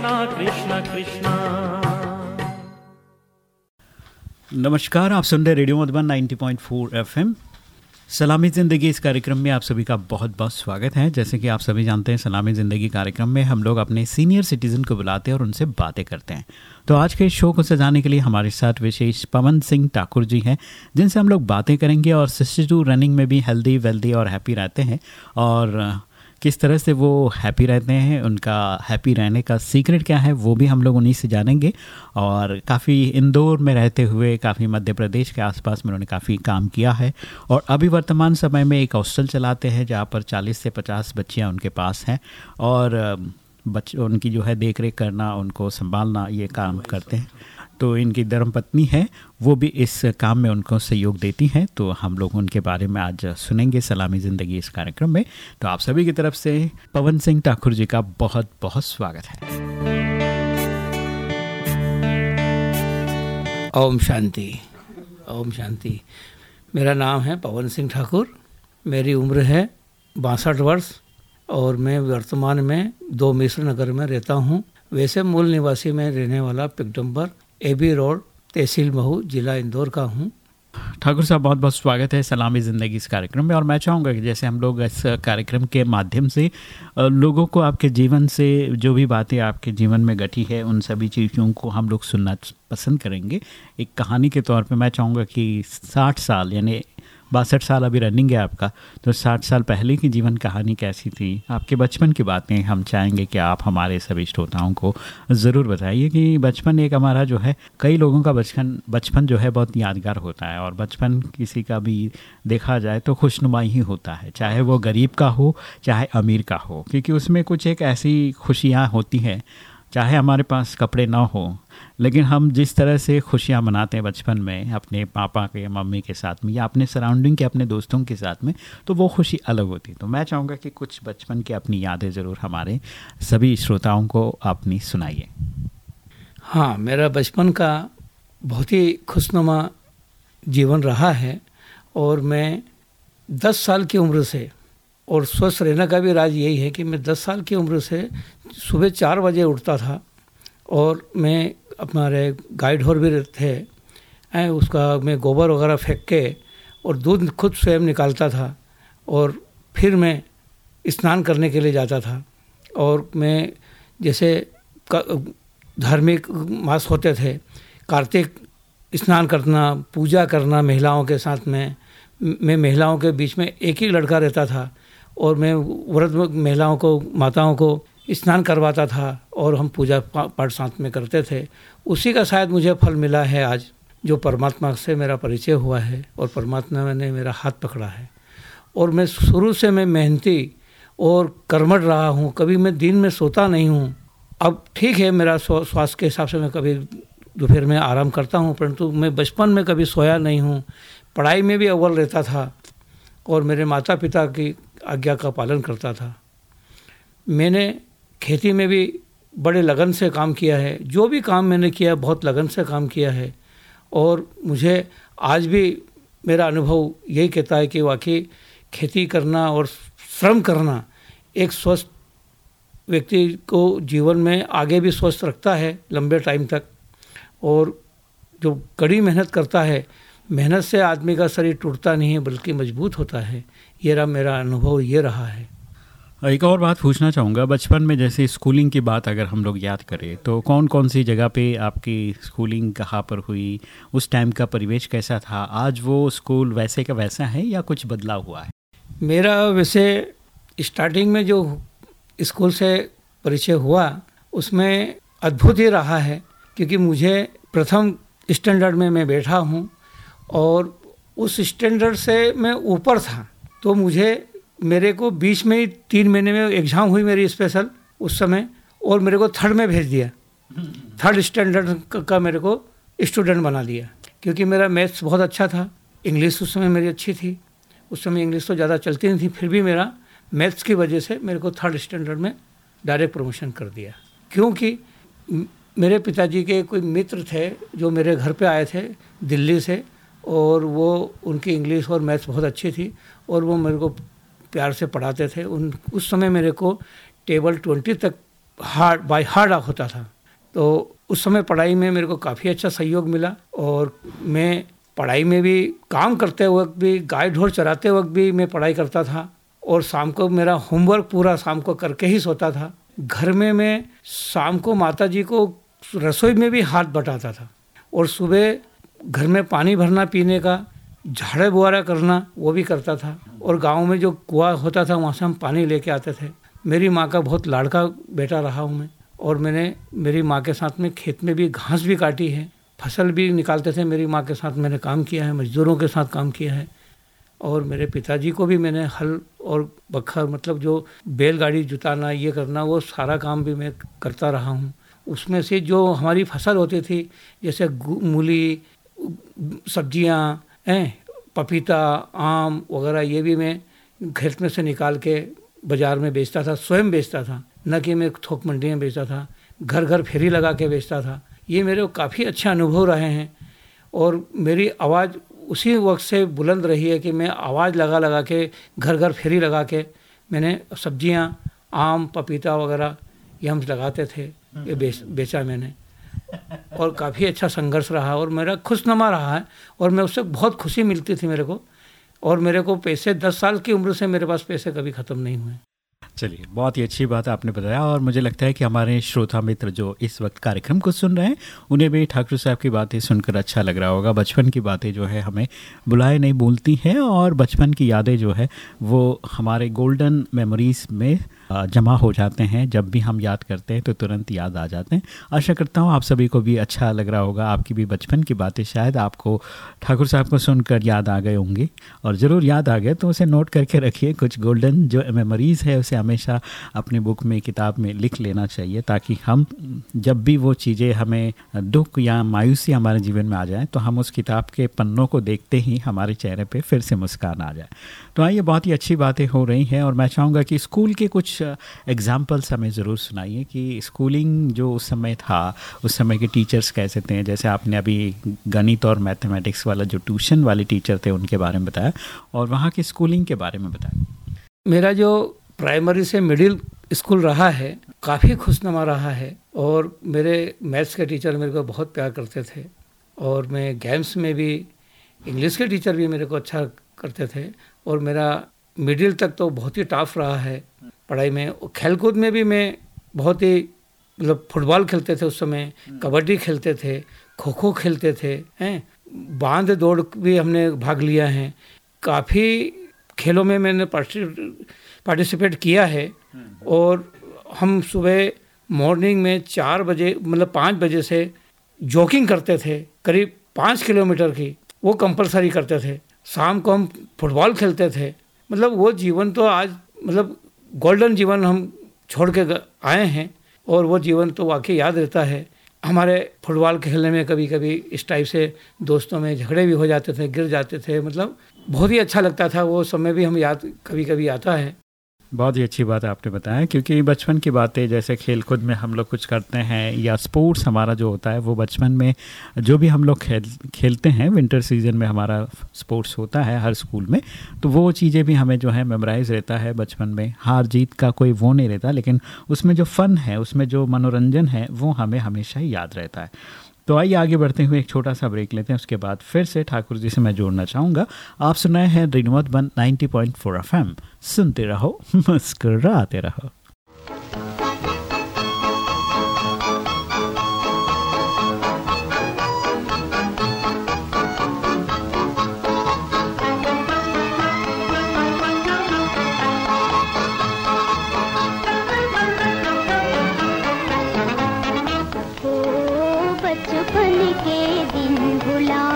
कृष्णा, कृष्ण, कृष्णा। नमस्कार, आप सुन रहे रेडियो मधुबन 90.4 एफएम। सलामी ज़िंदगी इस कार्यक्रम में आप सभी का बहुत बहुत स्वागत है। जैसे कि आप सभी जानते हैं, सलामी ज़िंदगी कार्यक्रम में हम लोग अपने सीनियर सिटीज़न को बुलाते हैं और उनसे बातें करते हैं। तो आज के शो को सजाने के लिए हमारे साथ विशेष पवन सिंह ठाकुर जी हैं, जिनसे हम लोग बातें करेंगे और सिक्सटी टू रनिंग में भी हेल्दी, वेल्दी और हैप्पी रहते हैं। और किस तरह से वो हैप्पी रहते हैं उनका हैप्पी रहने का सीक्रेट क्या है वो भी हम लोग उन्हीं से जानेंगे। और काफ़ी इंदौर में रहते हुए काफ़ी मध्य प्रदेश के आसपास में उन्होंने काफ़ी काम किया है। और अभी वर्तमान समय में एक हॉस्टल चलाते हैं जहाँ पर 40 से 50 बच्चियाँ उनके पास हैं। और बच उनकी जो है देख रेख करना उनको संभालना ये काम करते हैं। तो इनकी धर्मपत्नी है, वो भी इस काम में उनको सहयोग देती हैं। तो हम लोग उनके बारे में आज सुनेंगे सलामी ज़िंदगी इस कार्यक्रम में। तो आप सभी की तरफ़ से पवन सिंह ठाकुर जी का बहुत बहुत स्वागत है। ओम शांति। ओम शांति। मेरा नाम है पवन सिंह ठाकुर। मेरी उम्र है बासठ वर्ष और मैं वर्तमान में दो मिश्र नगर में रहता हूँ। वैसे मूल निवासी में रहने वाला पिकडम्बर एबी रोड, तहसील महू, जिला इंदौर का हूँ। ठाकुर साहब, बहुत बहुत स्वागत है सलामी ज़िंदगी इस कार्यक्रम में। और मैं चाहूँगा कि जैसे हम लोग इस कार्यक्रम के माध्यम से लोगों को आपके जीवन से जो भी बातें आपके जीवन में घटी है, उन सभी चीज़ों को हम लोग सुनना पसंद करेंगे। एक कहानी के तौर पे मैं चाहूँगा कि साठ साल, यानी बासठ साल अभी रनिंग है आपका तो साठ साल पहले की जीवन कहानी कैसी थी? आपके बचपन की बातें हम चाहेंगे कि आप हमारे सभी श्रोताओं को ज़रूर बताइए कि बचपन एक हमारा जो है, कई लोगों का बचपन बचपन जो है बहुत यादगार होता है और बचपन किसी का भी देखा जाए तो खुशनुमा ही होता है, चाहे वो गरीब का हो, चाहे अमीर का हो, क्योंकि उसमें कुछ एक ऐसी खुशियाँ होती हैं चाहे हमारे पास कपड़े ना हो, लेकिन हम जिस तरह से खुशियाँ मनाते हैं बचपन में, अपने पापा के, मम्मी के साथ में या अपने सराउंडिंग के, अपने दोस्तों के साथ में तो वो खुशी अलग होती। तो मैं चाहूँगा कि कुछ बचपन की अपनी यादें ज़रूर हमारे सभी श्रोताओं को अपनी सुनाइए। हाँ मेरा बचपन का बहुत ही खुशनुमा जीवन रहा है और मैं दस साल की उम्र से और स्वस्थ रहने का भी राज यही है कि मैं दस साल की उम्र से सुबह चार बजे उठता था और मैं हमारे गाइड होर भी थे उसका मैं गोबर वगैरह फेंक के और दूध खुद स्वयं निकालता था और फिर मैं स्नान करने के लिए जाता था। और मैं जैसे धार्मिक मास होते थे, कार्तिक स्नान करना, पूजा करना महिलाओं के साथ में, मैं महिलाओं के बीच में एक ही लड़का रहता था और मैं व्रत महिलाओं को, माताओं को स्नान करवाता था और हम पूजा पाठ साथ में करते थे। उसी का शायद मुझे फल मिला है आज, जो परमात्मा से मेरा परिचय हुआ है और परमात्मा ने मेरा हाथ पकड़ा है। और मैं शुरू से मैं मेहनती और कर्मठ रहा हूँ, कभी मैं दिन में सोता नहीं हूँ। अब ठीक है, मेरा स्वास्थ्य के हिसाब से मैं कभी दोपहर में आराम करता हूँ, परंतु मैं बचपन में कभी सोया नहीं हूँ। पढ़ाई में भी अव्वल रहता था और मेरे माता पिता की आज्ञा का पालन करता था। मैंने खेती में भी बड़े लगन से काम किया है। जो भी काम मैंने किया, बहुत लगन से काम किया है। और मुझे आज भी मेरा अनुभव यही कहता है कि वाकई खेती करना और श्रम करना एक स्वस्थ व्यक्ति को जीवन में आगे भी स्वस्थ रखता है लंबे टाइम तक। और जो कड़ी मेहनत करता है, मेहनत से आदमी का शरीर टूटता नहीं है, बल्कि मज़बूत होता है। ये रहा मेरा अनुभव ये रहा है। एक और बात पूछना चाहूँगा बचपन में जैसे स्कूलिंग की बात अगर हम लोग याद करें तो कौन कौन सी जगह पे आपकी स्कूलिंग कहाँ पर हुई? उस टाइम का परिवेश कैसा था? आज वो स्कूल वैसे का वैसा है या कुछ बदलाव हुआ है? मेरा वैसे स्टार्टिंग में जो स्कूल से परिचय हुआ उसमें अद्भुत ही रहा है क्योंकि मुझे प्रथम स्टैंडर्ड में मैं बैठा हूँ और उस स्टैंडर्ड से मैं ऊपर था। तो मुझे, मेरे को बीच में ही तीन महीने में एग्ज़ाम हुई मेरी स्पेशल उस समय और मेरे को थर्ड में भेज दिया। थर्ड स्टैंडर्ड का मेरे को स्टूडेंट बना दिया। क्योंकि मेरा मैथ्स बहुत अच्छा था इंग्लिश उस समय मेरी अच्छी थी। उस समय इंग्लिश तो ज़्यादा चलती नहीं थी, फिर भी मेरा मैथ्स की वजह से मेरे को थर्ड स्टैंडर्ड में डायरेक्ट प्रमोशन कर दिया। क्योंकि मेरे पिताजी के कोई मित्र थे जो मेरे घर पे आए थे, दिल्ली से, और वो, उनकी इंग्लिश और मैथ्स बहुत अच्छी थी। और वो मेरे को प्यार से पढ़ाते थे। उन, उस समय मेरे को टेबल ट्वेंटी तक हार्ड बाई हार्ड होता था। तो उस समय पढ़ाई में मेरे को काफ़ी अच्छा सहयोग मिला और मैं पढ़ाई में भी काम करते वक्त भी, गाय ढोर चराते वक्त भी मैं पढ़ाई करता था और शाम को मेरा होमवर्क पूरा शाम को करके ही सोता था। घर में मैं शाम को माता जी को रसोई में भी हाथ बटाता था और सुबह घर में पानी भरना पीने का झाड़े बुआरा करना वो भी करता था। और गाँव में जो कुआ होता था, वहाँ से हम पानी लेके आते थे। मेरी माँ का बहुत लाड़का बेटा रहा हूँ मैं। और मैंने मेरी माँ के साथ में खेत में भी घास भी काटी है। फ़सल भी निकालते थे मेरी माँ के साथ। मैंने काम किया है, मजदूरों के साथ काम किया है। और मेरे पिताजी को भी मैंने हल और बखर मतलब जो बैलगाड़ी जुताना, ये करना, वो सारा काम भी मैं करता रहा हूँ। उसमें से जो हमारी फ़सल होती थी, जैसे मूली, सब्ज़ियाँ हैं पपीता आम वगैरह ये भी मैं खेत में से निकाल के बाज़ार में बेचता था स्वयं बेचता था। न कि मैं थोक मंडी में बेचता था घर घर फेरी लगा के बेचता था। ये मेरे काफ़ी अच्छे अनुभव रहे हैं और मेरी आवाज़ उसी वक्त से बुलंद रही है कि मैं आवाज़ लगा लगा के घर घर फेरी लगा के मैंने सब्ज़ियाँ आम पपीता वगैरह ये हम लगाते थे ये बेच बेचा मैंने। और काफ़ी अच्छा संघर्ष रहा और मेरा खुशनुमा रहा है और मैं उससे बहुत खुशी मिलती थी मेरे को और मेरे को पैसे, दस साल की उम्र से मेरे पास पैसे कभी ख़त्म नहीं हुए। चलिए, बहुत ही अच्छी बात आपने बताया और मुझे लगता है कि हमारे श्रोता मित्र जो इस वक्त कार्यक्रम को सुन रहे हैं, उन्हें भी ठाकुर साहब की बातें सुनकर अच्छा लग रहा होगा। बचपन की बातें जो है हमें बुलाए नहीं भूलती हैं और बचपन की यादें जो है, वो हमारे गोल्डन मेमोरीज में जमा हो जाते हैं, जब भी हम याद करते हैं तो तुरंत याद आ जाते हैं। आशा करता हूँ आप सभी को भी अच्छा लग रहा होगा, आपकी भी बचपन की बातें शायद आपको ठाकुर साहब को सुनकर याद आ गए होंगे। और ज़रूर याद आ गए तो उसे नोट करके रखिए, कुछ गोल्डन जो मेमोरीज़ है उसे हमेशा अपने बुक में, किताब में लिख लेना चाहिए, ताकि हम जब भी वो चीज़ें हमें दुख या मायूसी हमारे जीवन में आ जाए तो हम उस किताब के पन्नों को देखते ही हमारे चेहरे पर फिर से मुस्कान आ जाए। तो आइए बहुत ही अच्छी बातें हो रही हैं और मैं चाहूँगा कि स्कूल के कुछ एग्जाम्पल्स हमें ज़रूर सुनाइए कि स्कूलिंग जो उस समय था, उस समय के टीचर्स कैसे थे? जैसे आपने अभी गणित और मैथमेटिक्स वाला जो ट्यूशन वाले टीचर थे, उनके बारे में बताया और वहाँ की स्कूलिंग के बारे में बताया। मेरा जो प्राइमरी से मिडिल स्कूल रहा है, काफ़ी खुशनुमा रहा है और मेरे मैथ्स के टीचर मेरे को बहुत प्यार करते थे और मैं गेम्स में भी इंग्लिश के टीचर भी मेरे को अच्छा करते थे। और मेरा मिडिल तक तो बहुत ही टफ रहा है। पढ़ाई में खेल कूद में भी मैं बहुत ही मतलब फुटबॉल खेलते थे उस समय, कबड्डी खेलते थे खो खो खेलते थे, हैं। बाँध दौड़ भी हमने भाग लिया है। काफ़ी खेलों में मैंने पार्टिसिपेट किया है। और हम सुबह मॉर्निंग में चार बजे मतलब पाँच बजे से जॉगिंग करते थे, करीब पाँच किलोमीटर की, वो कंपलसरी करते थे। शाम को हम फुटबॉल खेलते थे। मतलब वो जीवन तो आज मतलब गोल्डन जीवन हम छोड़ के आए हैं और वो जीवन तो वाकई याद रहता है। हमारे फुटबॉल खेलने में कभी कभी इस टाइप से दोस्तों में झगड़े भी हो जाते थे, गिर जाते थे। मतलब बहुत ही अच्छा लगता था, वो समय भी हम याद कभी कभी आता है। बहुत ही अच्छी बात आपने बताया, क्योंकि बचपन की बातें जैसे खेल कूद में हम लोग कुछ करते हैं या स्पोर्ट्स हमारा जो होता है, वो बचपन में जो भी हम लोग खेल, खेलते हैं, विंटर सीज़न में हमारा स्पोर्ट्स होता है हर स्कूल में तो वो चीज़ें भी हमें जो है मेमोराइज रहता है बचपन में। हार जीत का कोई वो नहीं रहता, लेकिन उसमें जो फ़न है, उसमें जो मनोरंजन है, वो हमें हमेशा ही याद रहता है। तो आइए आगे बढ़ते हुए एक छोटा सा ब्रेक लेते हैं, उसके बाद फिर से ठाकुर जी से मैं जोड़ना चाहूँगा। आप सुनाए हैं रिनोद बन नाइनटी पॉइंट सुनते रहो, मुस्कुराते रहो। వచ్చు పలికే దింగులా.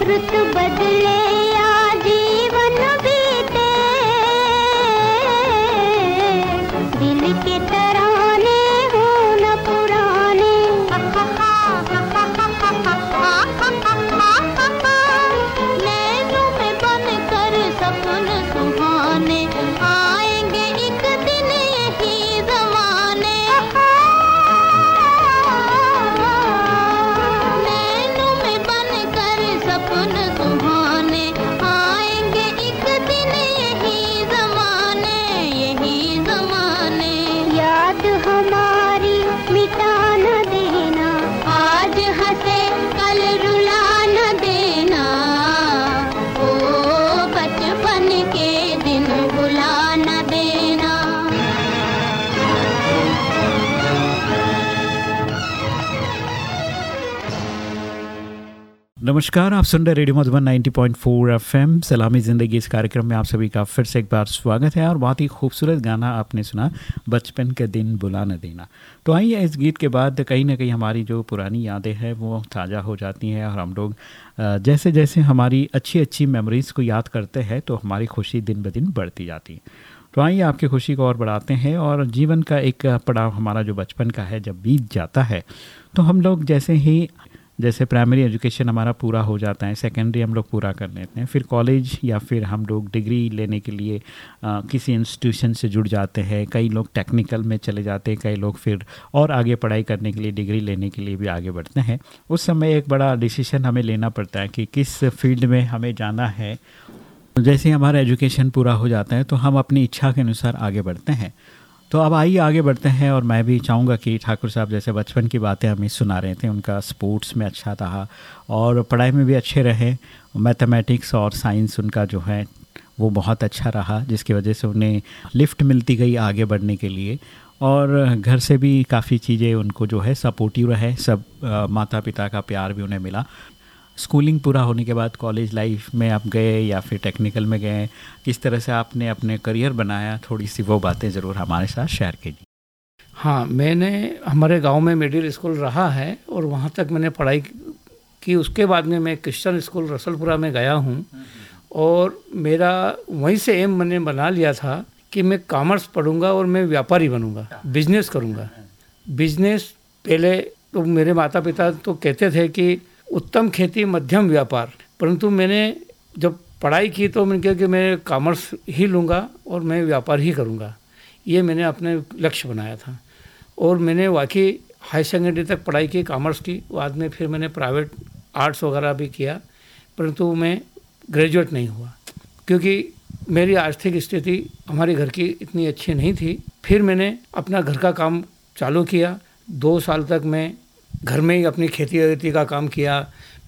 रुत बदले या जीवन बीते। दिल के तराने नमस्कार, आप सुन रहे रेडियो मधुबन 90.4 एफएम। सलामी ज़िंदगी इस कार्यक्रम में आप सभी का फिर से एक बार स्वागत है और बहुत ही खूबसूरत गाना आपने सुना, बचपन के दिन बुला न देना। तो आइए इस गीत के बाद कहीं ना कहीं हमारी जो पुरानी यादें हैं, वो ताज़ा हो जाती हैं और हम लोग जैसे जैसे हमारी अच्छी अच्छी मेमोरीज़ को याद करते हैं तो हमारी खुशी दिन ब दिन बढ़ती जाती है। तो आइए आपकी खुशी को और बढ़ाते हैं और जीवन का एक पड़ाव हमारा जो बचपन का है, जब बीत जाता है तो हम लोग जैसे ही जैसे प्राइमरी एजुकेशन हमारा पूरा हो जाता है सेकेंडरी हम लोग पूरा कर लेते हैं। फिर कॉलेज या फिर हम लोग डिग्री लेने के लिए आ, किसी इंस्टीट्यूशन से जुड़ जाते हैं कई लोग टेक्निकल में चले जाते हैं कई लोग फिर और आगे पढ़ाई करने के लिए डिग्री लेने के लिए भी आगे बढ़ते हैं। उस समय एक बड़ा डिसीशन हमें लेना पड़ता है कि किस फ़ील्ड में हमें जाना है। जैसे हमारा एजुकेशन पूरा हो जाता है तो हम अपनी इच्छा के अनुसार आगे बढ़ते हैं। तो अब आइए आगे बढ़ते हैं और मैं भी चाहूँगा कि ठाकुर साहब जैसे बचपन की बातें हमें सुना रहे थे उनका स्पोर्ट्स में अच्छा रहा और पढ़ाई में भी अच्छे रहे। मैथमेटिक्स और साइंस उनका जो है वो बहुत अच्छा रहा जिसकी वजह से उन्हें लिफ्ट मिलती गई आगे बढ़ने के लिए। और घर से भी काफ़ी चीज़ें उनको जो है सपोर्टिव रहे सब अ, माता पिता का प्यार भी उन्हें मिला। स्कूलिंग पूरा होने के बाद कॉलेज लाइफ में आप गए या फिर टेक्निकल में गए किस तरह से आपने अपने करियर बनाया थोड़ी सी वो बातें ज़रूर हमारे साथ शेयर कीजिए। हाँ मैंने हमारे गाँव में मिडिल स्कूल रहा है और वहाँ तक मैंने पढ़ाई की उसके बाद में मैं क्रिश्चन स्कूल रसलपुरा में गया हूँ और मेरा वहीं से एम मैंने बना लिया था कि मैं कॉमर्स पढ़ूँगा और मैं व्यापारी बनूँगा बिज़नेस करूँगा। बिज़नेस पहले तो मेरे माता पिता तो कहते थे कि उत्तम खेती, मध्यम व्यापार। परंतु मैंने जब पढ़ाई की तो मैंने कहा कि मैं कॉमर्स ही लूँगा और मैं व्यापार ही करूँगा। ये मैंने अपने लक्ष्य बनाया था। और मैंने वाकई हाई सेकेंडरी तक पढ़ाई की कॉमर्स की, बाद में फिर मैंने प्राइवेट आर्ट्स वगैरह भी किया, परंतु मैं ग्रेजुएट नहीं हुआ। क्योंकि मेरी आर्थिक स्थिति हमारे घर की इतनी अच्छी नहीं थी। फिर मैंने अपना घर का काम चालू किया। दो साल तक मैं घर में ही अपनी खेती वेती का काम किया।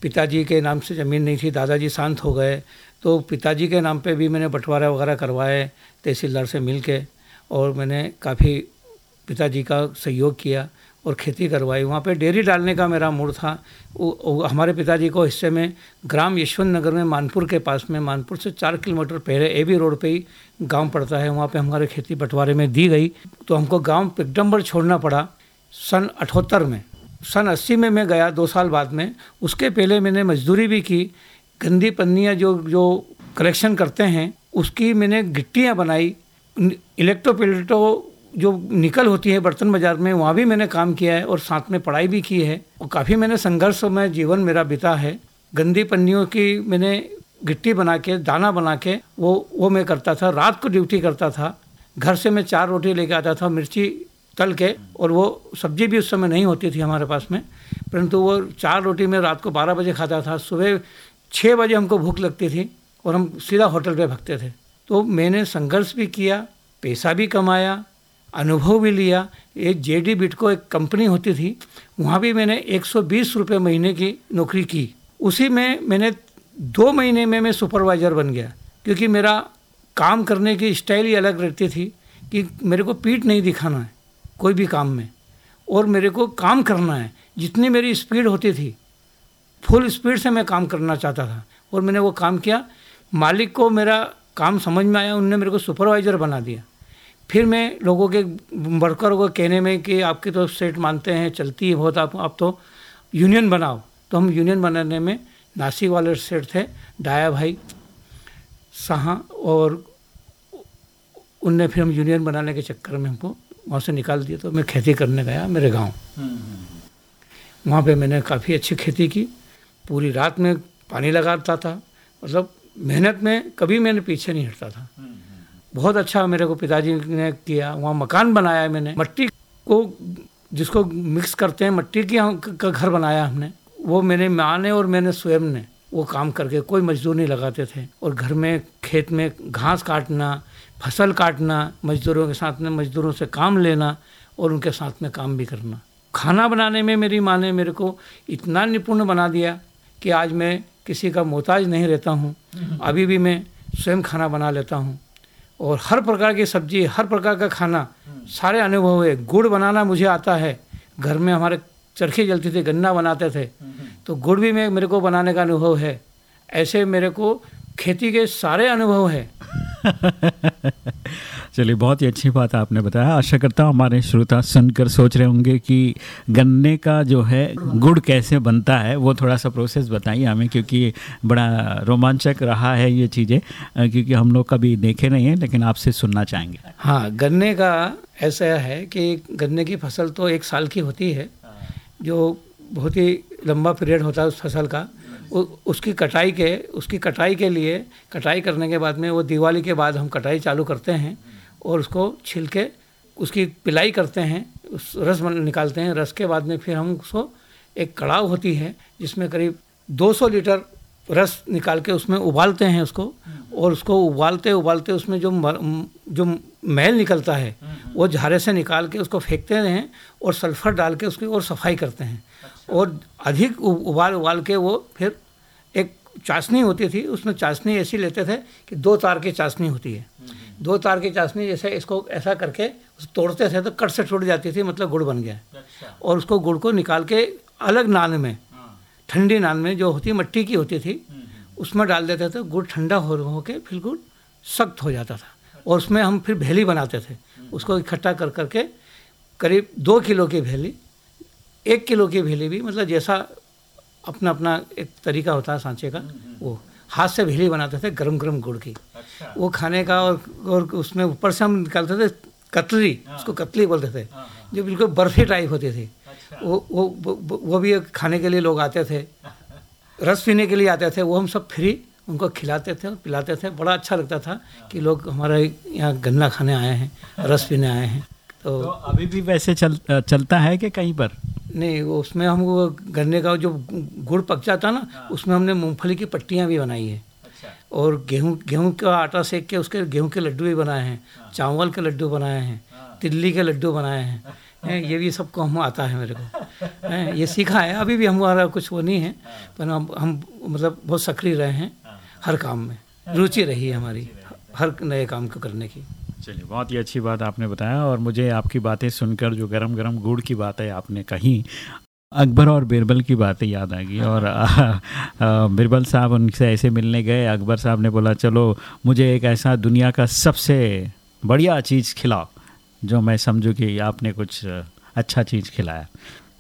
पिताजी के नाम से ज़मीन नहीं थी दादाजी शांत हो गए। तो पिताजी के नाम पे भी मैंने बंटवारा वगैरह करवाए तहसीलदार से मिल के और मैंने काफ़ी पिताजी का सहयोग किया और खेती करवाई। वहाँ पे डेयरी डालने का मेरा मूड था। वो, हमारे पिताजी को हिस्से में ग्राम यशवंत नगर में मानपुर के पास में मानपुर से चार किलोमीटर पहले ए बी रोड पे ही गाँव पड़ता है। वहाँ पे हमारे खेती बंटवारे में दी गई। तो हमको गाँव पिकडम्बर छोड़ना पड़ा। सन अठहत्तर में सन अस्सी में मैं गया दो साल बाद में, उसके पहले मैंने मजदूरी भी की, गंदी पन्नियाँ जो जो कलेक्शन करते हैं, उसकी मैंने गिट्टियाँ बनाई इलेक्ट्रोपिलेटो जो निकल होती है बर्तन बाज़ार में, वहाँ भी मैंने काम किया है और साथ में पढ़ाई भी की है और काफ़ी मैंने संघर्ष में जीवन मेरा बिता है। गंदी पन्नियों की मैंने गिट्टी बना के, दाना बना के, वो वो मैं करता था, रात को ड्यूटी करता था। घर से मैं चार रोटी लेके आता था, मिर्ची तल के, और वो सब्ज़ी भी उस समय नहीं होती थी हमारे पास में, परंतु वो चार रोटी मैं रात को बारह बजे खाता था, सुबह छः बजे हमको भूख लगती थी और हम सीधा होटल पे भगते थे। तो मैंने संघर्ष भी किया, पैसा भी कमाया, अनुभव भी लिया। एक जे डी बिट को एक कंपनी होती थी, वहाँ भी मैंने एक सौ बीस रुपये महीने की नौकरी की। उसी में मैंने दो महीने में मैं सुपरवाइज़र बन गया, क्योंकि मेरा काम करने की स्टाइल ही अलग रहती थी कि मेरे को पीठ नहीं दिखाना है। कोई भी काम में। और मेरे को काम करना है। जितनी मेरी स्पीड होती थी फुल स्पीड से मैं काम करना चाहता था। और मैंने वो काम किया। मालिक को मेरा काम समझ में आया। उनने मेरे को सुपरवाइज़र बना दिया। फिर मैं लोगों के वर्करों को कहने में कि आपके तो सेट मानते हैं, चलती है बहुत आप आप तो यूनियन बनाओ। तो हम यूनियन बनाने में नासिक वाले सेट थे, डाया भाई, सहा और उनने फिर हम यूनियन बनाने के चक्कर में हमको वहाँ से निकाल दिया तो मैं खेती करने गया मेरे गाँव। वहाँ पे मैंने काफ़ी अच्छी खेती की। पूरी रात में पानी लगाता था। मतलब मेहनत में कभी मैंने पीछे नहीं हटता था। बहुत अच्छा मेरे को पिताजी ने किया। वहाँ मकान बनाया मैंने। मट्टी को जिसको मिक्स करते हैं, मट्टी की का घर बनाया हमने। वो मैंने माँ ने और मैंने स्वयं ने। वो काम करके कोई मजदूर नहीं लगाते थे। और घर में, खेत में घास काटना फ़सल काटना मजदूरों के साथ में मजदूरों से काम लेना और उनके साथ में काम भी करना। खाना बनाने में मेरी माँ ने मेरे को इतना निपुण बना दिया कि आज मैं किसी का मोहताज नहीं रहता हूँ। अभी भी मैं स्वयं खाना बना लेता हूँ। और हर प्रकार की सब्ज़ी हर प्रकार का खाना सारे अनुभव है गुड़ बनाना मुझे आता है। घर में हमारे चरखी जलती थी गन्ना बनाते थे। तो गुड़ भी मैं मेरे को बनाने का अनुभव है। ऐसे मेरे को खेती के सारे अनुभव है। चलिए बहुत ही अच्छी बात आपने बताया। आशा करता हूँ हमारे श्रोता सुनकर सोच रहे होंगे कि गन्ने का जो है गुड़ कैसे बनता है वो थोड़ा सा प्रोसेस बताइए हमें क्योंकि बड़ा रोमांचक रहा है ये चीज़ें क्योंकि हम लोग कभी देखे नहीं हैं लेकिन आपसे सुनना चाहेंगे। हाँ गन्ने का ऐसा है कि गन्ने की फ़सल तो एक साल की होती है। जो बहुत ही लंबा पीरियड होता है उस फ़सल का। उसकी कटाई के उसकी कटाई के लिए कटाई करने के बाद में वो दिवाली के बाद हम कटाई चालू करते हैं और उसको छिल के उसकी पिलाई करते हैं उस रस निकालते हैं रस के बाद में फिर हम उसको एक कड़ाव होती है जिसमें करीब 200 लीटर रस निकाल के उसमें उबालते हैं उसको और उसको उबालते उबालते उसमें जो मर, जो मैल निकलता है वो झारे से निकाल के उसको फेंकते हैं और सल्फ़र डाल के उसकी और सफ़ाई करते हैं। और अधिक उबाल उबाल के वो फिर एक चाशनी होती थी उसमें चाशनी ऐसी लेते थे कि दो तार की चाशनी होती है। दो तार की चाशनी जैसे इसको ऐसा करके उसे तोड़ते थे तो कट से टूट जाती थी मतलब गुड़ बन गया। अच्छा। और उसको गुड़ को निकाल के अलग नान में ठंडी नान में जो होती मट्टी की होती थी उसमें डाल देते थे गुड़ ठंडा हो हो के फिर गुड़ सख्त हो जाता था। और उसमें हम फिर भेली बनाते थे। उसको इकट्ठा कर करके करीब दो किलो की भेली एक किलो की भेली भी मतलब जैसा अपना अपना एक तरीका होता है सांचे का वो हाथ से भेली बनाते थे गरम गरम गुड़ की। अच्छा। वो खाने का और, और उसमें ऊपर से हम निकालते थे कतली उसको कतली बोलते थे जो बिल्कुल बर्फ़ी टाइप होती थी। वो वो वो वो भी खाने के लिए लोग आते थे। रस पीने के लिए आते थे वो हम सब फ्री उनको खिलाते थे और पिलाते थे। बड़ा अच्छा लगता था कि लोग हमारे यहाँ गन्ना खाने आए हैं रस पीने आए हैं। तो तो अभी भी वैसे चल चलता है कि कहीं पर? नहीं वो उसमें हम वो गन्ने का जो गुड़ पक जाता ना उसमें हमने मूंगफली की पट्टियाँ भी बनाई है। और गेहूँ गेहूँ का आटा सेक के उसके गेहूँ के लड्डू भी बनाए हैं चावल के लड्डू बनाए हैं तिल्ली के लड्डू बनाए हैं। हैं, ये भी सबको हम आता है मेरे को। हैं, ये सीखा है अभी भी हमारा कुछ वो नहीं है पर हम हम मतलब बहुत सक्रिय रहे हैं हर काम में। रुचि रही है हमारी हर नए काम को करने की। चलिए बहुत ही अच्छी बात आपने बताया और मुझे आपकी बातें सुनकर जो गरम गरम गुड़ की बातें आपने कही अकबर और बीरबल की बातें याद आ गई और आ, आ, साहब उनसे ऐसे मिलने गए अकबर साहब ने बोला चलो मुझे एक ऐसा दुनिया का सबसे बढ़िया चीज़ खिलाओ जो मैं समझूँ कि आपने कुछ अच्छा चीज़ खिलाया।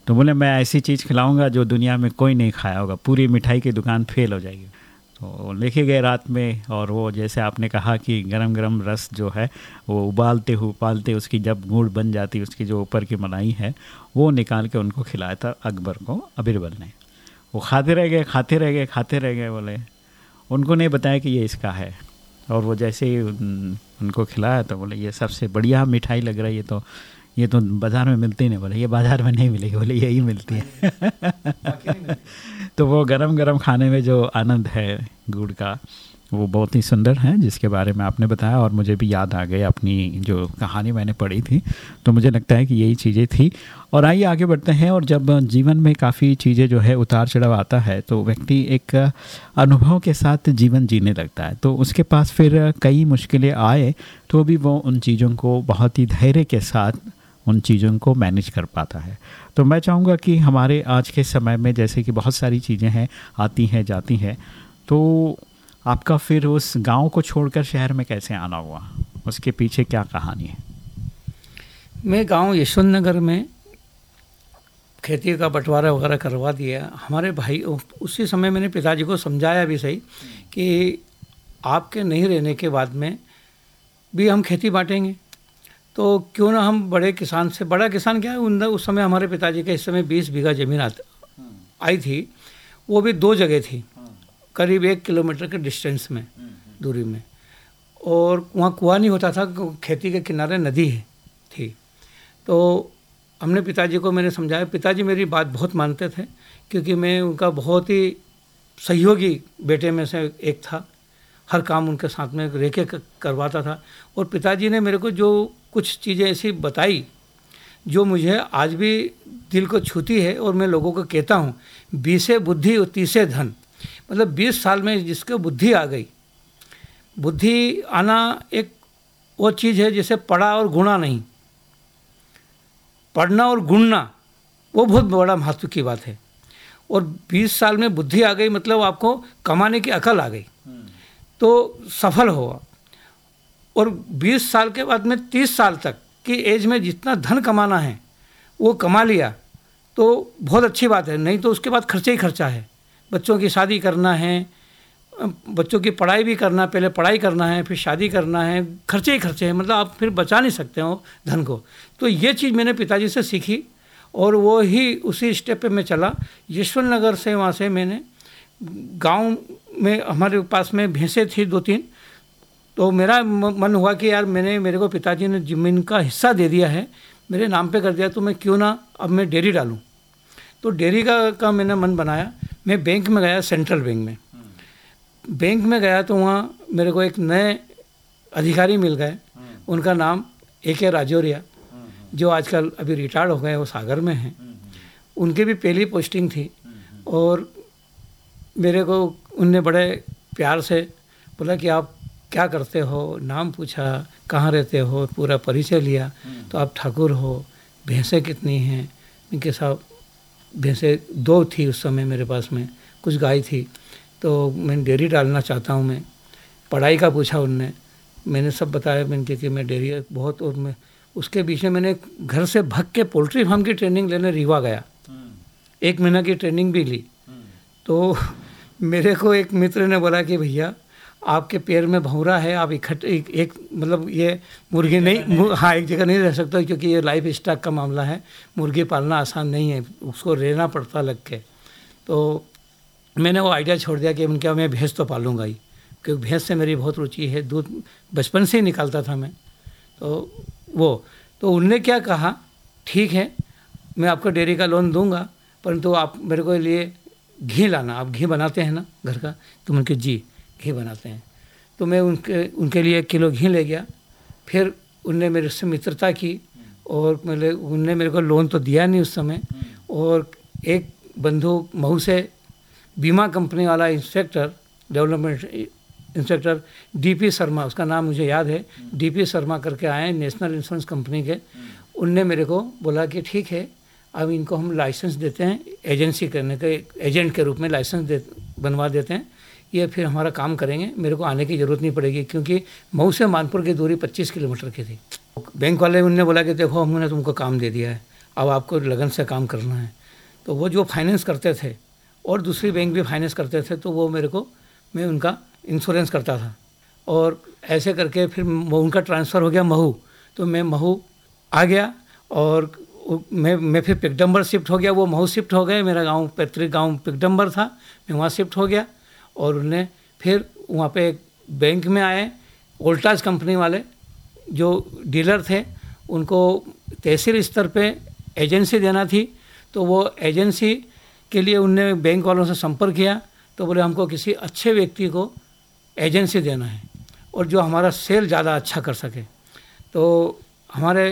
तो बोले मैं ऐसी चीज़ खिलाऊँगा जो दुनिया में कोई नहीं खाया होगा पूरी मिठाई की दुकान फेल हो जाएगी। तो लेके गए रात में, और वो जैसे आपने कहा कि गरम गरम रस जो है, वो उबालते हुए उबालते उसकी जब गुड़ बन जाती उसकी जो ऊपर की मलाई है, वो निकाल के उनको खिलाया था अकबर को अबिरबल ने। वो खाते रह गए, खाते रह गए, खाते रह गए बोले। उनको नहीं बताया कि ये इसका है। और वो जैसे ही उन- उनको खिलाया तो बोले, ये सबसे बढ़िया मिठाई लग रही है तो ये तो बाज़ार में मिलती नहीं बोले, ये बाज़ार में नहीं मिलेगी बोले, यही मिलती है। तो वो गरम गरम खाने में जो आनंद है गुड़ का, वो बहुत ही सुंदर है, जिसके बारे में आपने बताया और मुझे भी याद आ गए अपनी जो कहानी मैंने पढ़ी थी। तो मुझे लगता है कि यही चीज़ें थी। और आइए आगे बढ़ते हैं और जब जीवन में काफ़ी चीज़ें जो है उतार चढ़ाव आता है तो व्यक्ति एक अनुभव के साथ जीवन जीने लगता है। तो उसके पास फिर कई मुश्किलें आए तो भी वो उन चीज़ों को बहुत ही धैर्य के साथ उन चीज़ों को मैनेज कर पाता है। तो मैं चाहूँगा कि हमारे आज के समय में जैसे कि बहुत सारी चीज़ें हैं, आती हैं, जाती हैं तो आपका फिर उस गाँव को छोड़कर शहर में कैसे आना हुआ? उसके पीछे क्या कहानी है? मैं गाँव यशवंत नगर में खेती का बंटवारा वगैरह करवा दिया। हमारे भाई उसी समय मैंने पिताजी को समझाया भी सही कि आपके नहीं रहने के बाद में भी हम खेती बांटेंगे। तो क्यों ना हम बड़े किसान से बड़ा किसान क्या है उन उस समय हमारे पिताजी के इस समय बीस बीघा ज़मीन आत- आई थी वो भी दो जगह थी करीब एक किलोमीटर के डिस्टेंस में दूरी में और वहाँ कुआँ नहीं होता था खेती के किनारे नदी है थी। तो हमने पिताजी को मैंने समझाया पिताजी मेरी बात बहुत मानते थे क्योंकि मैं उनका बहुत ही सहयोगी बेटे में से एक था हर काम उनके साथ में रह के करवाता था और पिताजी ने मेरे को जो कुछ चीज़ें ऐसी बताई जो मुझे आज भी दिल को छूती है और मैं लोगों को कहता हूँ बीसे बुद्धि और तीसे धन। मतलब बीस साल में जिसको बुद्धि आ गई बुद्धि आना एक वो चीज़ है जिसे पढ़ा और गुणा नहीं। पढ़ना और गुणना वो बहुत बड़ा महत्व की बात है। और 20 साल में बुद्धि आ गई मतलब आपको कमाने की अकल आ गई। तो सफल हुआ और 20 साल के बाद में 30 साल तक की एज में जितना धन कमाना है, वो कमा लिया तो बहुत अच्छी बात है। नहीं तो उसके बाद खर्चे ही खर्चा है। बच्चों की शादी करना है, बच्चों की पढ़ाई भी करना, पहले पढ़ाई करना है, फिर शादी करना है, खर्चे ही खर्चे हैं मतलब आप फिर बचा नहीं सकते हो धन को। तो ये चीज़ मैंने पिताजी से सीखी और वो ही उसी स्टेप पे मैं चला। यशवंत नगर से वहाँ से मैंने गाँव में, हमारे पास में भैंसें थी दो तीन तो मेरा मन हुआ कि यार मैंने, मेरे को पिताजी ने ज़मीन का हिस्सा दे दिया है, मेरे नाम पे कर दिया तो मैं क्यों ना अब मैं डेयरी डालूँ। तो डेयरी का का मैंने मन बनाया। मैं बैंक में गया, सेंट्रल बैंक में। बैंक में गया तो वहाँ मेरे को एक नए अधिकारी मिल गए। उनका नाम ए के राजौरिया, जो आजकल अभी रिटायर्ड हो गए, वो सागर में हैं। उनकी भी पहली पोस्टिंग थी। और मेरे को उनने बड़े प्यार से बोला कि आप क्या करते हो? नाम पूछा कहाँ रहते हो? पूरा परिचय लिया। तो आप ठाकुर हो भैंसें कितनी हैं? इनके साथ भैंसें दो थी उस समय मेरे पास में कुछ गाय थी। तो मैं डेयरी डालना चाहता हूँ मैं। पढ़ाई का पूछा उनने। मैंने सब बताया मैंने कि मैं डेयरी बहुत और मैं उसके बीच में मैंने घर से भग के पोल्ट्री फार्म की ट्रेनिंग लेने रीवा गया। एक महीना की ट्रेनिंग भी ली। तो मेरे को एक मित्र ने बोला कि भैया आपके पैर में भौरा है आप इकट्ठे एक, एक मतलब ये मुर्गी नहीं मु- हाँ एक जगह नहीं रह सकता क्योंकि ये लाइफ स्टॉक का मामला है। मुर्गी पालना आसान नहीं है उसको रहना पड़ता लग के। तो मैंने वो आइडिया छोड़ दिया कि उनके मैं भैंस तो पालूँगा ही क्योंकि भैंस से मेरी बहुत रुचि है दूध बचपन से ही निकालता था मैं। तो वो तो उनने क्या कहा ठीक है मैं आपको डेयरी का लोन दूँगा परंतु आप मेरे को लिए घी लाना आप घी बनाते हैं ना घर का? तो उनके जी। घी बनाते हैं। तो मैं उनके उनके लिए एक किलो घी ले गया। फिर उनने मेरे से मित्रता की और मेरे, उनने मेरे को लोन तो दिया नहीं उस समय। और एक बंधु, मऊ से बीमा कंपनी वाला inspector, development inspector DP Sharma, उसका नाम मुझे याद है, डीपी शर्मा करके आए नेशनल इंश्योरेंस कंपनी के। उनने मेरे को बोला कि ठीक है, अब इनको हम लाइसेंस देते हैं, एजेंसी करने के, एजेंट के रूप में लाइसेंस दे, बनवा देते हैं। ये फिर हमारा काम करेंगे। मेरे को आने की ज़रूरत नहीं पड़ेगी, क्योंकि मऊ से मानपुर की दूरी 25 किलोमीटर की थी। बैंक वाले उनने बोला कि देखो, हमने तुमको काम दे दिया है। अब आपको लगन से काम करना है। तो वो जो फाइनेंस करते थे, और दूसरी बैंक भी फाइनेंस करते थे तो वो मेरे को, मैं उनका इंश्योरेंस करता था। और ऐसे करके फिर उनका ट्रांसफ़र हो गया महू तो मैं महू आ गया, और मैं मैं फिर पिकडम्बर शिफ्ट हो गया। वो महू शिफ्ट हो गए, मेरा गाँव, पैतृक गाँव पिकडम्बर था, मैं वहाँ शिफ्ट हो गया। और उन्हें फिर वहाँ पे बैंक में आए वोल्टाज कंपनी वाले जो डीलर थे, उनको तहसील स्तर पे एजेंसी देना थी। तो वो एजेंसी के लिए उनने बैंक वालों से संपर्क किया तो बोले, हमको किसी अच्छे व्यक्ति को एजेंसी देना है और जो हमारा सेल ज़्यादा अच्छा कर सके। तो हमारे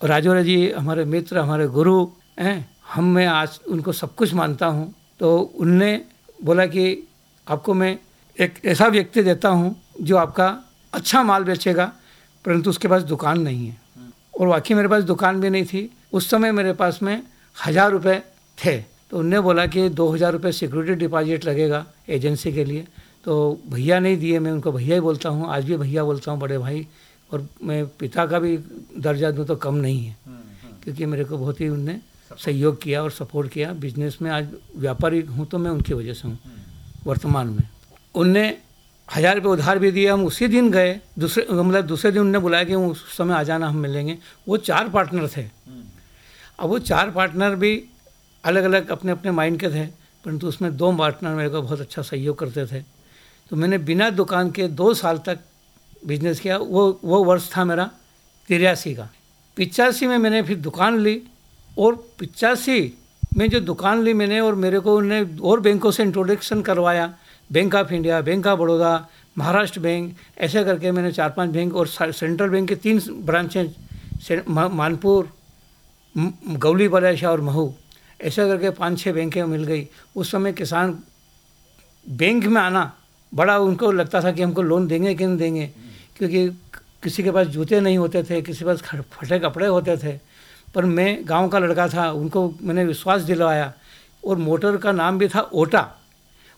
राजौरा जी, हमारे मित्र, हमारे गुरु हैं, हम, मैं आज उनको सब कुछ मानता हूँ। तो उनने बोला कि आपको मैं एक ऐसा व्यक्ति देता हूँ जो आपका अच्छा माल बेचेगा परंतु उसके पास दुकान नहीं है। और वाकई मेरे पास दुकान भी नहीं थी। उस समय मेरे पास में हज़ार रुपये थे। तो उनने बोला कि दो हज़ार रुपये सिक्योरिटी डिपॉजिट लगेगा एजेंसी के लिए। तो भैया नहीं दिए मैं उनको भैया ही बोलता हूँ। आज भी भैया बोलता हूँ बड़े भाई। और मैं पिता का भी दर्जा दूँ तो कम नहीं है। क्योंकि मेरे को बहुत ही उनने सहयोग किया और सपोर्ट किया। बिज़नेस में आज व्यापारी हूँ तो मैं उनकी वजह से हूँ। वर्तमान में। उनने हज़ार रुपये उधार भी दिए हम उसी दिन गए। दूसरे मतलब दूसरे दिन उनने बुलाया कि उस समय आ जाना, हम मिलेंगे। वो चार पार्टनर थे। अब वो चार पार्टनर भी अलग अलग अपने अपने माइंड के थे, परंतु उसमें दो पार्टनर मेरे को बहुत अच्छा सहयोग करते थे। तो मैंने बिना दुकान के दो साल तक बिज़नेस किया। वो वो वर्ष था मेरा तिरासी का। पिचासी में मैंने फिर दुकान ली और पिचासी में जो दुकान ली मैंने और मेरे को उन्होंने और बैंकों से इंट्रोडक्शन करवाया bank of India bank of Baroda Maharashtra bank ऐसे करके मैंने चार पाँच बैंक और सेंट्रल बैंक के तीन ब्रांचें मानपुर गौली बलेशा और महू, ऐसा करके पाँच छः बैंकें मिल गई। उस समय किसान बैंक में आना बड़ा उनको लगता था कि हमको लोन देंगे कि नहीं देंगे, क्योंकि किसी के पास जूते नहीं होते थे, किसी के पास फटे कपड़े होते थे। पर मैं गाँव का लड़का था उनको मैंने विश्वास दिलवाया और मोटर का नाम भी था ओटा।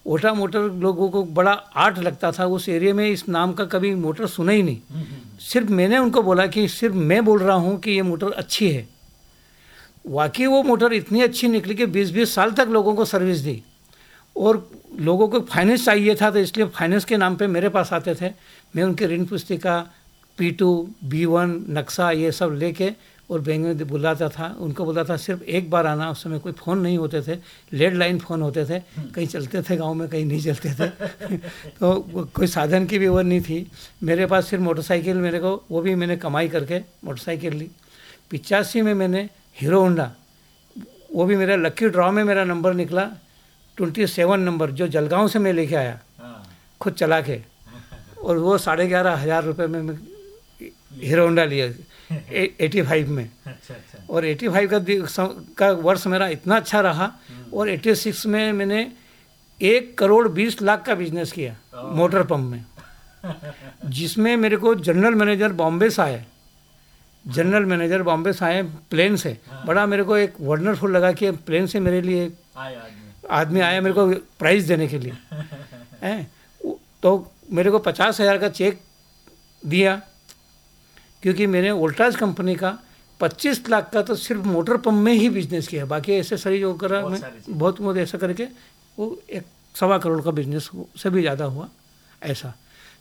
ओटा मोटर लोगों को बड़ा आर्ट लगता था उस एरिया में इस नाम का कभी मोटर सुना ही नहीं। सिर्फ़ मैंने उनको बोला कि सिर्फ़ मैं बोल रहा हूँ कि ये मोटर अच्छी है। वाकई वो मोटर इतनी अच्छी निकली कि 20-20 साल तक लोगों को सर्विस दी। और लोगों को फाइनेंस चाहिए था तो इसलिए फाइनेंस के नाम पे मेरे पास आते थे। मैं उनके ऋण पुस्तिका पी टू बी वन नक्शा ये सब लेके और बैंक में बुलाता था उनको बोलता था सिर्फ़ एक बार आना उस समय कोई फ़ोन नहीं होते थे लैंडलाइन फ़ोन होते थे कहीं चलते थे गाँव में कहीं नहीं चलते थे। तो कोई साधन की भी वो नहीं थी। मेरे पास सिर्फ़ मोटरसाइकिल मेरे को वो भी मैंने कमाई करके मोटरसाइकिल ली। पिचासी में मैंने हीरो होंडा वो भी मेरा लक्की ड्रॉ में मेरा नंबर निकला ट्वेंटी सेवन नंबर जो जलगांव से मैं लेके आया खुद चला के। और वो साढ़े ग्यारह हज़ार रुपये में मैं हीरो होंडा लिया। एटी फाइव में। और एटी फाइव का का वर्ष मेरा इतना अच्छा रहा और एटी सिक्स में मैंने एक करोड़ बीस लाख का बिज़नेस किया मोटर पंप में। जिसमें मेरे को जनरल मैनेजर बॉम्बे से आए। जनरल मैनेजर बॉम्बे से आए प्लेन से। बड़ा मेरे को एक वंडरफुल लगा कि प्लेन से मेरे लिए आदमी। आया मेरे को प्राइज़ देने के लिए। हैं? तो मेरे को पचास हज़ार का चेक दिया। क्योंकि मैंने वोल्टाज कंपनी का पच्चीस लाख का तो सिर्फ़ मोटर पंप में ही बिज़नेस किया बाकी एसेसरी जो करा मैं बहुत बहुत ऐसा करके वो एक सवा करोड़ का बिज़नेस से भी ज़्यादा हुआ ऐसा।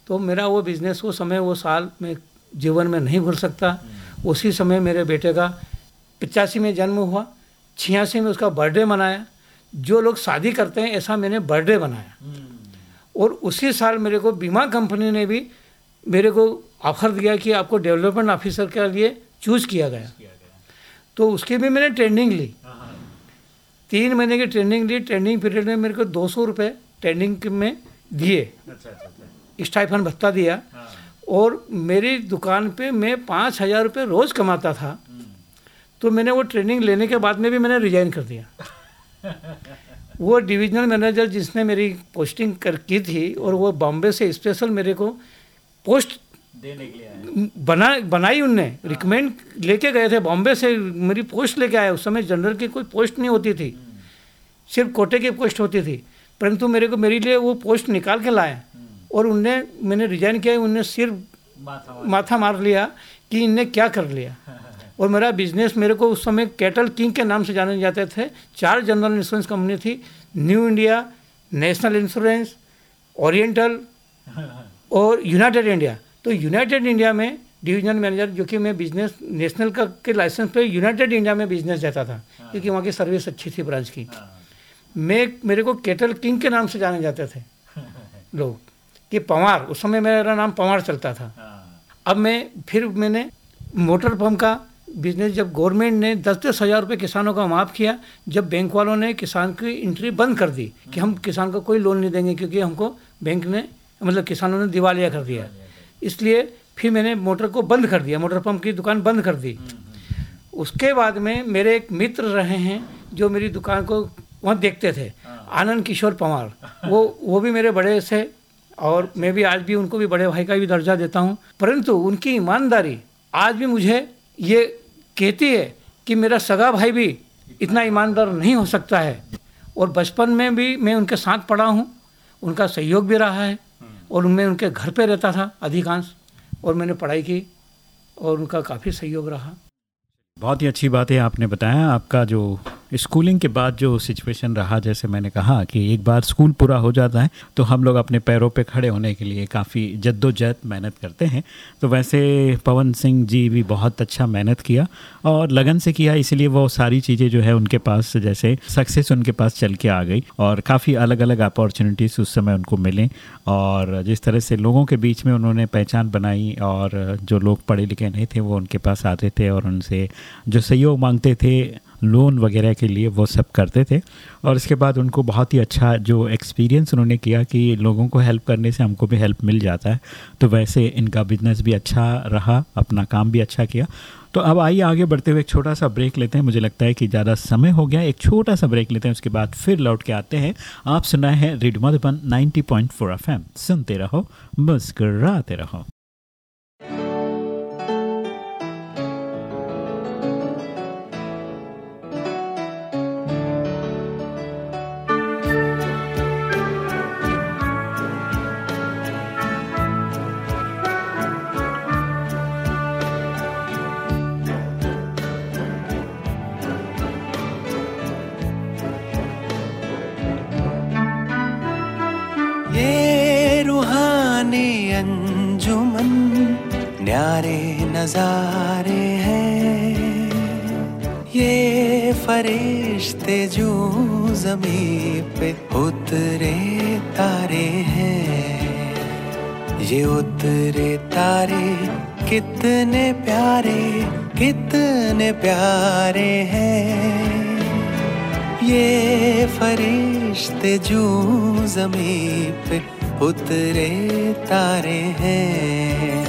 तो मेरा वो बिज़नेस वो समय वो साल मैं जीवन में नहीं भूल सकता। उसी समय मेरे बेटे का पचासी में जन्म हुआ छियासी में उसका बर्थडे मनाया। जो लोग शादी करते हैं ऐसा मैंने बर्थडे बनाया और उसी साल मेरे को बीमा कंपनी ने भी मेरे को ऑफ़र दिया कि आपको डेवलपमेंट ऑफिसर के लिए चूज़ किया गया। तो उसकी भी मैंने ट्रेनिंग ली। तीन महीने की ट्रेनिंग ली। ट्रेनिंग पीरियड में मेरे को दो सौ रुपये ट्रेनिंग में दिए। स्टाइफन भत्ता दिया। और मेरी दुकान पे मैं पाँच हज़ार रुपये रोज़ कमाता था। तो मैंने वो ट्रेनिंग लेने के बाद में भी मैंने रिजाइन कर दिया। वो डिविजनल मैनेजर जिसने मेरी पोस्टिंग कर की थी और वो बॉम्बे से स्पेशल मेरे को पोस्ट बना बनाई उनने। रिकमेंड लेके गए थे। बॉम्बे से मेरी पोस्ट लेके आए। उस समय जनरल की कोई पोस्ट नहीं होती थी। सिर्फ़ कोटे की पोस्ट होती थी। परंतु मेरे को मेरे लिए वो पोस्ट निकाल के लाए। और उनने मैंने रिजाइन किया उनने सिर्फ़ माथा माथा मार लिया कि इनने क्या कर लिया। और मेरा बिज़नेस मेरे को उस समय कैटल किंग के नाम से जाने जाते थे। चार जनरल इंश्योरेंस कंपनी थी। New India national insurance oriental और यूनाइटेड इंडिया तो यूनाइटेड इंडिया में डिविजनल मैनेजर जो कि मैं बिज़नेस नेशनल का के लाइसेंस पे यूनाइटेड इंडिया में बिज़नेस देता था क्योंकि वहाँ की सर्विस अच्छी थी ब्रांच की। मैं मेरे को केटल किंग के नाम से जाने जाते थे लोग कि पवार उस समय मेरा नाम पवार चलता था। अब मैं फिर मैंने मोटर पंप का बिज़नेस जब गवर्नमेंट ने दस दस हज़ार रुपये किसानों का माफ़ किया जब बैंक वालों ने किसान की एंट्री बंद कर दी कि हम किसान को कोई लोन नहीं देंगे क्योंकि हमको बैंक ने मतलब किसानों ने दिवालिया कर दिया। इसलिए फिर मैंने मोटर को बंद कर दिया मोटर पंप की दुकान बंद कर दी। उसके बाद में मेरे एक मित्र रहे हैं जो मेरी दुकान को वहाँ देखते थे आनंद किशोर पंवार। वो वो भी मेरे बड़े से और मैं भी आज भी उनको भी बड़े भाई का भी दर्जा देता हूँ। परंतु उनकी ईमानदारी आज भी मुझे ये कहती है कि मेरा सगा भाई भी इतना ईमानदार नहीं हो सकता है। और बचपन में भी मैं उनके साथ पढ़ा हूँ उनका सहयोग भी रहा है। और मैं उनके घर पे रहता था अधिकांश, और मैंने पढ़ाई की, और उनका काफ़ी सहयोग रहा। बहुत ही अच्छी बात है आपने बताया। आपका जो स्कूलिंग के बाद जो सिचुएशन रहा, जैसे मैंने कहा कि एक बार स्कूल पूरा हो जाता है तो हम लोग अपने पैरों पे खड़े होने के लिए काफ़ी जद्दोजहद मेहनत करते हैं। तो वैसे पवन सिंह जी भी बहुत अच्छा मेहनत किया और लगन से किया, इसलिए वो सारी चीज़ें जो है उनके पास, जैसे सक्सेस उनके पास चल के आ गई और काफ़ी अलग अलग अपॉर्चुनिटीज़ उस समय उनको मिले और जिस तरह से लोगों के बीच में उन्होंने पहचान बनाई और जो लोग पढ़े लिखे नहीं थे, वो उनके पास आते थे और उनसे जो सहयोग मांगते थे लोन वगैरह के लिए वो सब करते थे। और इसके बाद उनको बहुत ही अच्छा जो एक्सपीरियंस उन्होंने किया कि लोगों को हेल्प करने से हमको भी हेल्प मिल जाता है। तो वैसे इनका बिज़नेस भी अच्छा रहा, अपना काम भी अच्छा किया। तो अब आइए आगे बढ़ते हुए एक छोटा सा ब्रेक लेते हैं। मुझे लगता है कि ज़्यादा समय हो गया। एक छोटा सा ब्रेक लेते हैं, उसके बाद फिर लौट के आते हैं। आप सुना हैं रेड मधुबन 90.4 एफएम सुनते रहो, मुस्कराते रहो। न्यारे नजारे हैं। ये फरिश्ते जो जमी पे उतरे तारे हैं। ये उतरे तारे कितने प्यारे कितने प्यारे हैं। ये फरिश्ते जो जमी पे उतरे तारे हैं।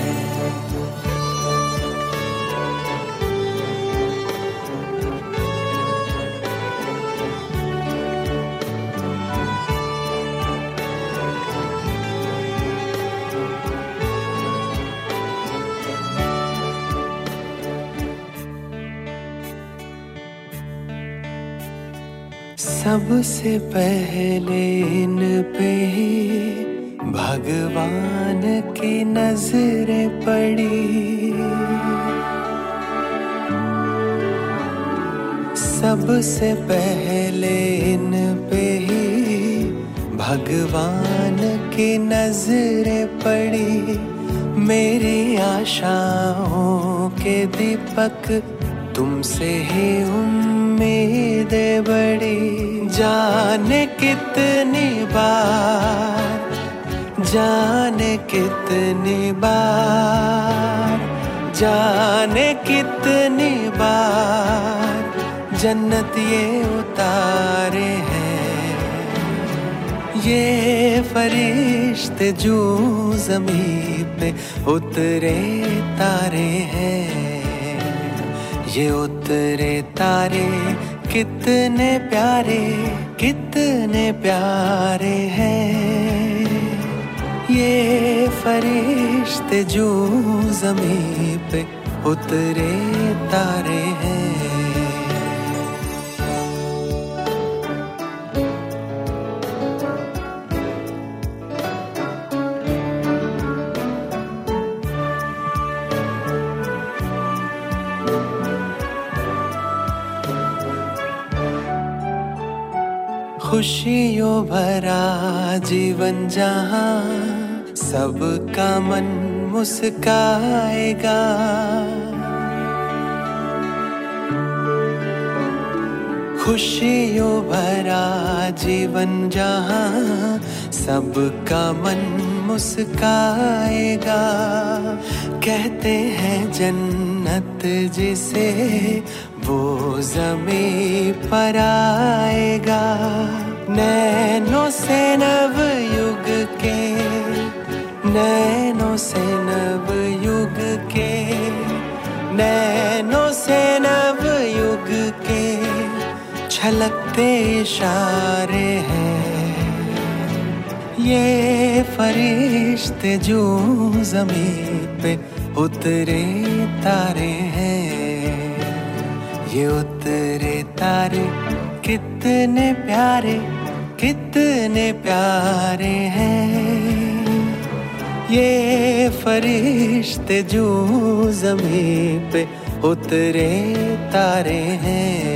सबसे पहले इन पे भगवान की नज़रें पड़ी। सबसे पहले इन पे ही भगवान की नज़रें पड़ी। मेरी आशाओं के दीपक तुमसे ही उम्मीद बड़ी जाने कितनी बार, जाने कितनी बार, जाने कितनी बार जन्नत ये उतारे हैं। ये फरिश्ते जो जमी पे उतरे तारे हैं, ये उतरे तारे कितने प्यारे कितने प्यारे हैं। ये फरिश्ते जो ज़मीन पे उतरे तारे हैं। खुशियों भरा जीवन जहाँ सबका मन मुस्काएगा। खुशियों भरा जीवन जहाँ सबका मन मुस्काएगा। कहते हैं जन्नत जिसे वो जमी पर आएगा। नैनों से नव युग के, नैनो से नव युग के, नैनों से नव युग के छलकते इशारे हैं। ये फरिश्ते जो ज़मीन पे उतरे तारे हैं, ये उतरे तारे कितने प्यारे कितने प्यारे हैं। ये फरिश्ते जो ज़मीन पे उतरे तारे हैं।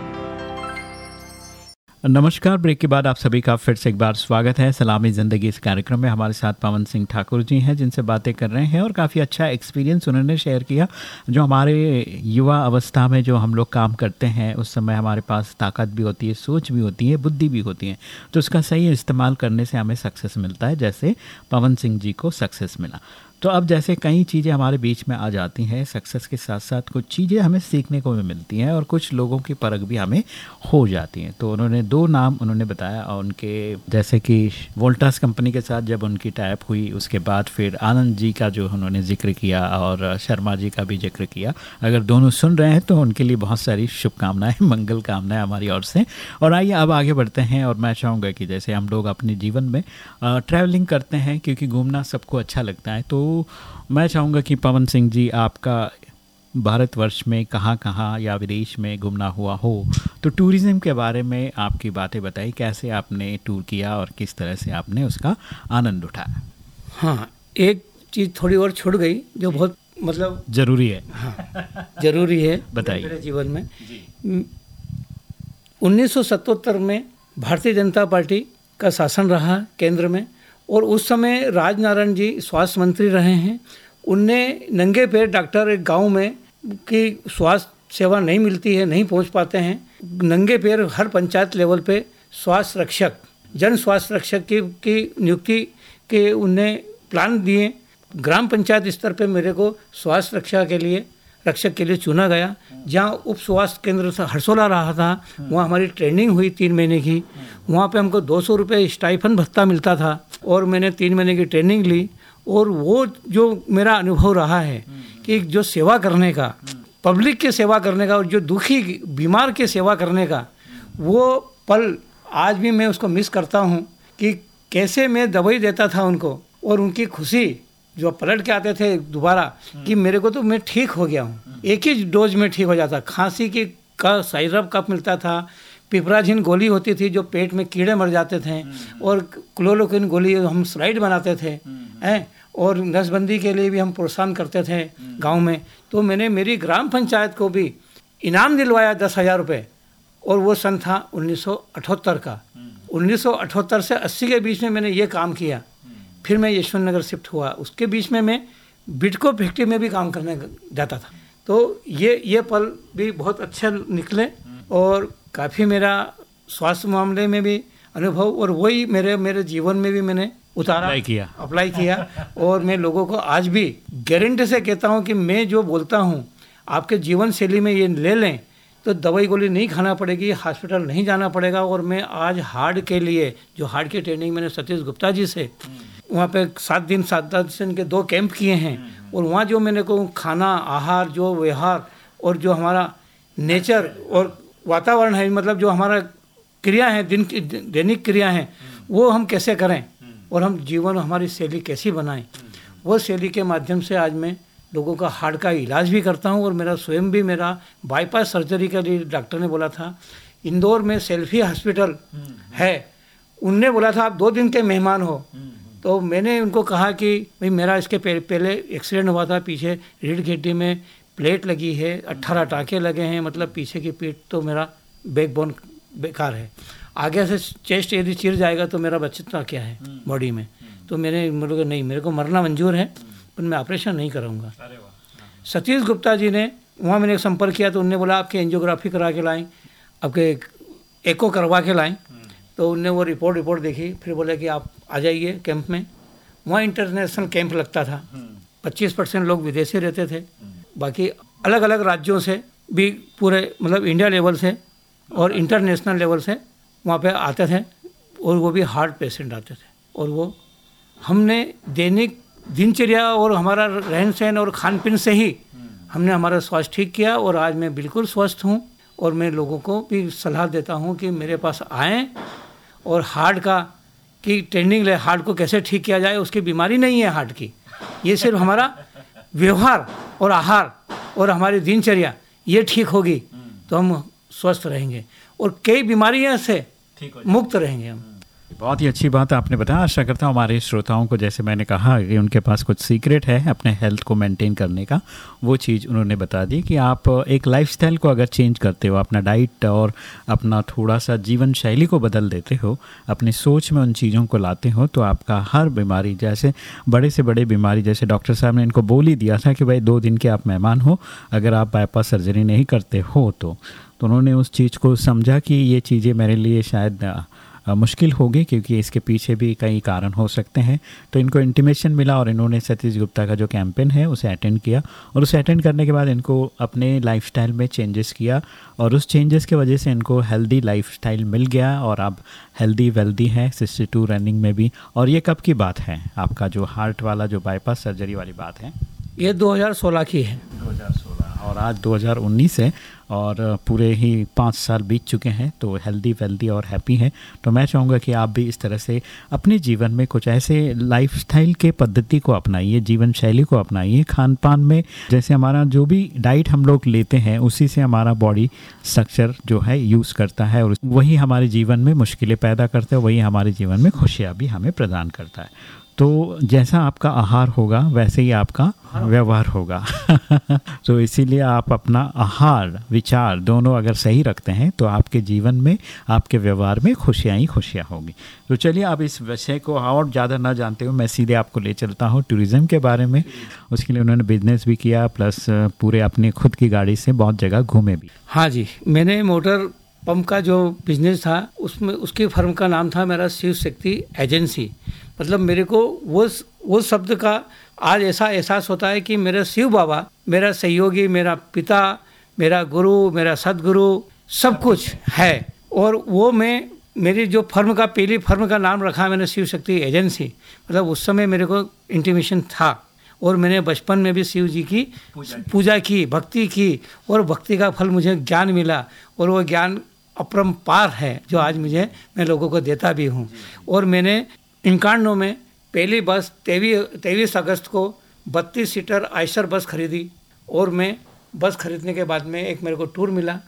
नमस्कार, ब्रेक के बाद आप सभी का फिर से एक बार स्वागत है। सलामी ज़िंदगी इस कार्यक्रम में हमारे साथ पवन सिंह ठाकुर जी हैं, जिनसे बातें कर रहे हैं और काफ़ी अच्छा एक्सपीरियंस उन्होंने शेयर किया, जो हमारे युवा अवस्था में जो हम लोग काम करते हैं, उस समय हमारे पास ताकत भी होती है, सोच भी होती है, बुद्धि भी होती है। तो उसका सही इस्तेमाल करने से हमें सक्सेस मिलता है, जैसे पवन सिंह जी को सक्सेस मिला। तो अब जैसे कई चीज़ें हमारे बीच में आ जाती हैं सक्सेस के साथ साथ कुछ चीज़ें हमें सीखने को भी मिलती हैं और कुछ लोगों की परख भी हमें हो जाती हैं। तो उन्होंने दो नाम उन्होंने बताया और उनके जैसे कि वोल्टास कंपनी के साथ जब उनकी टाइप हुई, उसके बाद फिर आनंद जी का जो उन्होंने ज़िक्र किया और शर्मा जी का भी ज़िक्र किया। अगर दोनों सुन रहे हैं तो उनके लिए बहुत सारी शुभकामनाएँ, मंगल कामनाएँ हमारी ओर से। और आइए अब आगे बढ़ते हैं और मैं चाहूँगा कि जैसे हम लोग अपने जीवन में ट्रैवलिंग करते हैं क्योंकि घूमना सबको अच्छा लगता है तो मैं चाहूँगा कि पवन सिंह जी आपका भारतवर्ष में कहाँ कहाँ या विदेश में घूमना हुआ हो तो टूरिज़्म के बारे में आपकी बातें बताई कैसे आपने टूर किया और किस तरह से आपने उसका आनंद उठाया? हाँ एक चीज़ थोड़ी और छूट गई जो बहुत मतलब ज़रूरी है। हाँ ज़रूरी है बताइए। मेरे जीवन में। उन्नीस सौ सतहत्तर में भारतीय जनता पार्टी का शासन रहा केंद्र में और उस समय राजनारायण जी स्वास्थ्य मंत्री रहे हैं। उनने नंगे पैर डॉक्टर एक गाँव में की स्वास्थ्य सेवा नहीं मिलती है, नहीं पहुँच पाते हैं। नंगे पैर हर पंचायत लेवल पे स्वास्थ्य रक्षक, जन स्वास्थ्य रक्षक की की नियुक्ति के उनने प्लान दिए। ग्राम पंचायत स्तर पे मेरे को स्वास्थ्य रक्षा के लिए रक्षक के लिए चुना गया, जहाँ उप स्वास्थ्य केंद्र से हरसोला रहा था, वहाँ हमारी ट्रेनिंग हुई तीन महीने की। वहाँ पे हमको दो सौ रुपये स्टाइफन भत्ता मिलता था, और मैंने तीन महीने की ट्रेनिंग ली, और वो जो मेरा अनुभव रहा है कि जो सेवा करने का, पब्लिक के सेवा करने का, और जो दुखी, बीमार के सेवा करने का, वो पल आज भी मैं उसको मिस करता हूँ कि कैसे मैं दवाई देता था उनको, और उनकी खुशी जो पलट के आते थे दोबारा, कि मेरे को तो मैं ठीक हो गया हूँ। एक ही डोज में ठीक हो जाता। खांसी की का साइरप कप मिलता था पिपराजिन गोली होती थी जो पेट में कीड़े मर जाते थे, और क्लोरोकिन गोली हम स्लाइड बनाते थे, हैं, और नसबंदी के लिए भी हम प्रोत्साहन करते थे गाँव में। तो मैंने मेरी ग्राम पंचायत को भी इनाम दिलवाया दस हज़ार रुपये और वो सन था 1978 का। 1978 से 80 के बीच में मैंने ये काम किया। फिर मैं यशवंत नगर शिफ्ट हुआ। उसके बीच में मैं बिटको फैक्ट्री में भी काम करने जाता था। तो ये ये पल भी बहुत अच्छे निकले और काफ़ी मेरा स्वास्थ्य मामले में भी अनुभव और वही मेरे मेरे जीवन में भी मैंने उतारा अप्लाई किया। अप्लाई किया। और मैं लोगों को आज भी गारंटी से कहता हूँ कि मैं जो बोलता हूँ आपके जीवन शैली में ये ले लें तो दवाई गोली नहीं खाना पड़ेगी हॉस्पिटल नहीं जाना पड़ेगा। और मैं आज हार्ट के लिए जो हार्ट की ट्रेनिंग मैंने सतीश गुप्ता जी से वहाँ पे सात दिन सात दस दिन के दो कैंप किए हैं। और वहाँ जो मैंने को खाना आहार जो व्यवहार और जो हमारा नेचर और वातावरण है मतलब जो हमारा क्रिया है दिन की दैनिक क्रिया है वो हम कैसे करें? और हम जीवन हमारी शैली कैसी बनाएँ? वो शैली के माध्यम से आज मैं लोगों का हार्ट का इलाज भी करता हूँ और मेरा स्वयं भी मेरा बाईपास सर्जरी के लिए डॉक्टर ने बोला था इंदौर में सेल्फी हॉस्पिटल है। उनने बोला था आप दो दिन के मेहमान हो। तो मैंने उनको कहा कि भाई मेरा इसके पहले, एक्सीडेंट हुआ था पीछे रीढ़ की हड्डी में प्लेट लगी है अट्ठारह टाँके लगे हैं मतलब पीछे की पीठ तो मेरा बैकबोन बेकार है। आगे से चेस्ट यदि चिर जाएगा तो मेरा बचता क्या है बॉडी में? तो मैंने मेरे को नहीं मेरे को मरना मंजूर है पर मैं ऑपरेशन नहीं कराऊँगा। सतीश गुप्ता जी ने वहाँ मैंने संपर्क किया तो उनने बोला आपके एंजियोग्राफी करा के लाएँ आपके एको करवा के लाएँ। तो उनने वो रिपोर्ट रिपोर्ट देखी फिर बोले कि आप आ जाइए कैंप में। वहाँ इंटरनेशनल कैंप लगता था। पच्चीस परसेंट लोग विदेशी रहते थे। बाकी अलग अलग राज्यों से भी पूरे मतलब इंडिया लेवल से और इंटरनेशनल लेवल से वहाँ पे आते थे और वो भी हार्ट पेशेंट आते थे। और वो हमने दैनिक दिनचर्या और हमारा रहन सहन और खान पीन से ही हमने हमारा स्वास्थ्य ठीक किया और आज मैं बिल्कुल स्वस्थ हूँ और मैं लोगों को भी सलाह देता हूँ कि मेरे पास आएँ और हार्ट का की ट्रेनिंग ले हार्ट को कैसे ठीक किया जाए उसकी बीमारी नहीं है हार्ट की। ये सिर्फ़ हमारा व्यवहार और आहार और हमारी दिनचर्या ये ठीक होगी तो हम स्वस्थ रहेंगे। और कई बीमारियों से मुक्त रहेंगे हम। बहुत ही अच्छी बात आपने बताया। आशा करता हूँ हमारे श्रोताओं को, जैसे मैंने कहा, कि उनके पास कुछ सीक्रेट है अपने हेल्थ को मेंटेन करने का। वो चीज़ उन्होंने बता दी कि आप एक लाइफस्टाइल को अगर चेंज करते हो, अपना डाइट और अपना थोड़ा सा जीवन शैली को बदल देते हो, अपनी सोच में उन चीज़ों को लाते हो तो आपका हर बीमारी, जैसे बड़े से बड़े बीमारी, जैसे डॉक्टर साहब ने इनको बोल ही दिया था कि भाई दो दिन के आप मेहमान हो, अगर आप बाईपास सर्जरी नहीं करते हो तो। तो उन्होंने उस चीज़ को समझा कि ये चीज़ें मेरे लिए शायद मुश्किल होगी क्योंकि इसके पीछे भी कई कारण हो सकते हैं। तो इनको इंटीमेशन मिला और इन्होंने सतीश गुप्ता का जो कैंपेन है उसे अटेंड किया और उसे अटेंड करने के बाद इनको अपने लाइफस्टाइल में चेंजेस किया और उस चेंजेस की वजह से इनको हेल्दी लाइफस्टाइल मिल गया और अब हेल्दी वेल्दी है सिक्सटी टू रनिंग में भी। और ये कब की बात है? आपका जो हार्ट वाला जो बाईपास सर्जरी वाली बात है। ये 2016 की है। 2016 और आज 2019 है। और पूरे ही पाँच साल बीत चुके हैं तो हेल्दी वेल्दी और हैप्पी हैं। तो मैं चाहूँगा कि आप भी इस तरह से अपने जीवन में कुछ ऐसे लाइफस्टाइल के पद्धति को अपनाइए, जीवन शैली को अपनाइए। खान पान में जैसे हमारा जो भी डाइट हम लोग लेते हैं, उसी से हमारा बॉडी स्ट्रक्चर जो है यूज़ करता है और वही हमारे जीवन में मुश्किलें पैदा करता है, वही हमारे जीवन में खुशियाँ भी हमें प्रदान करता है। तो जैसा आपका आहार होगा वैसे ही आपका व्यवहार होगा। तो इसीलिए आप अपना आहार विचार दोनों अगर सही रखते हैं तो आपके जीवन में आपके व्यवहार में खुशियाँ ही खुशियाँ होगी। तो चलिए आप इस विषय को और ज़्यादा ना जानते हो मैं सीधे आपको ले चलता हूँ टूरिज़्म के बारे में। उसके लिए उन्होंने बिज़नेस भी किया प्लस पूरे अपने खुद की गाड़ी से बहुत जगह घूमे भी। हाँ जी मैंने मोटर पंप का जो बिज़नेस था उसमें उसकी फर्म का नाम था मेरा शिव शक्ति एजेंसी मतलब मेरे को वो वो शब्द का आज ऐसा एहसास होता है कि मेरा शिव बाबा मेरा सहयोगी मेरा पिता मेरा गुरु मेरा सदगुरु सब कुछ है। और वो मैं मेरी जो फर्म का पहली फर्म का नाम रखा मैंने शिव शक्ति एजेंसी मतलब उस समय मेरे को इंटीमेशन था। और मैंने बचपन में भी शिव जी की पूजा की। भक्ति की और भक्ति का फल मुझे ज्ञान मिला। और वो ज्ञान अपरम्पार है जो आज मुझे मैं लोगों को देता भी हूँ। और मैंने इक्यानवे में पहली बस तेईस तेईस अगस्त को बत्तीस सीटर आयसर बस खरीदी और मैं बस खरीदने के बाद में एक मेरे को टूर मिला।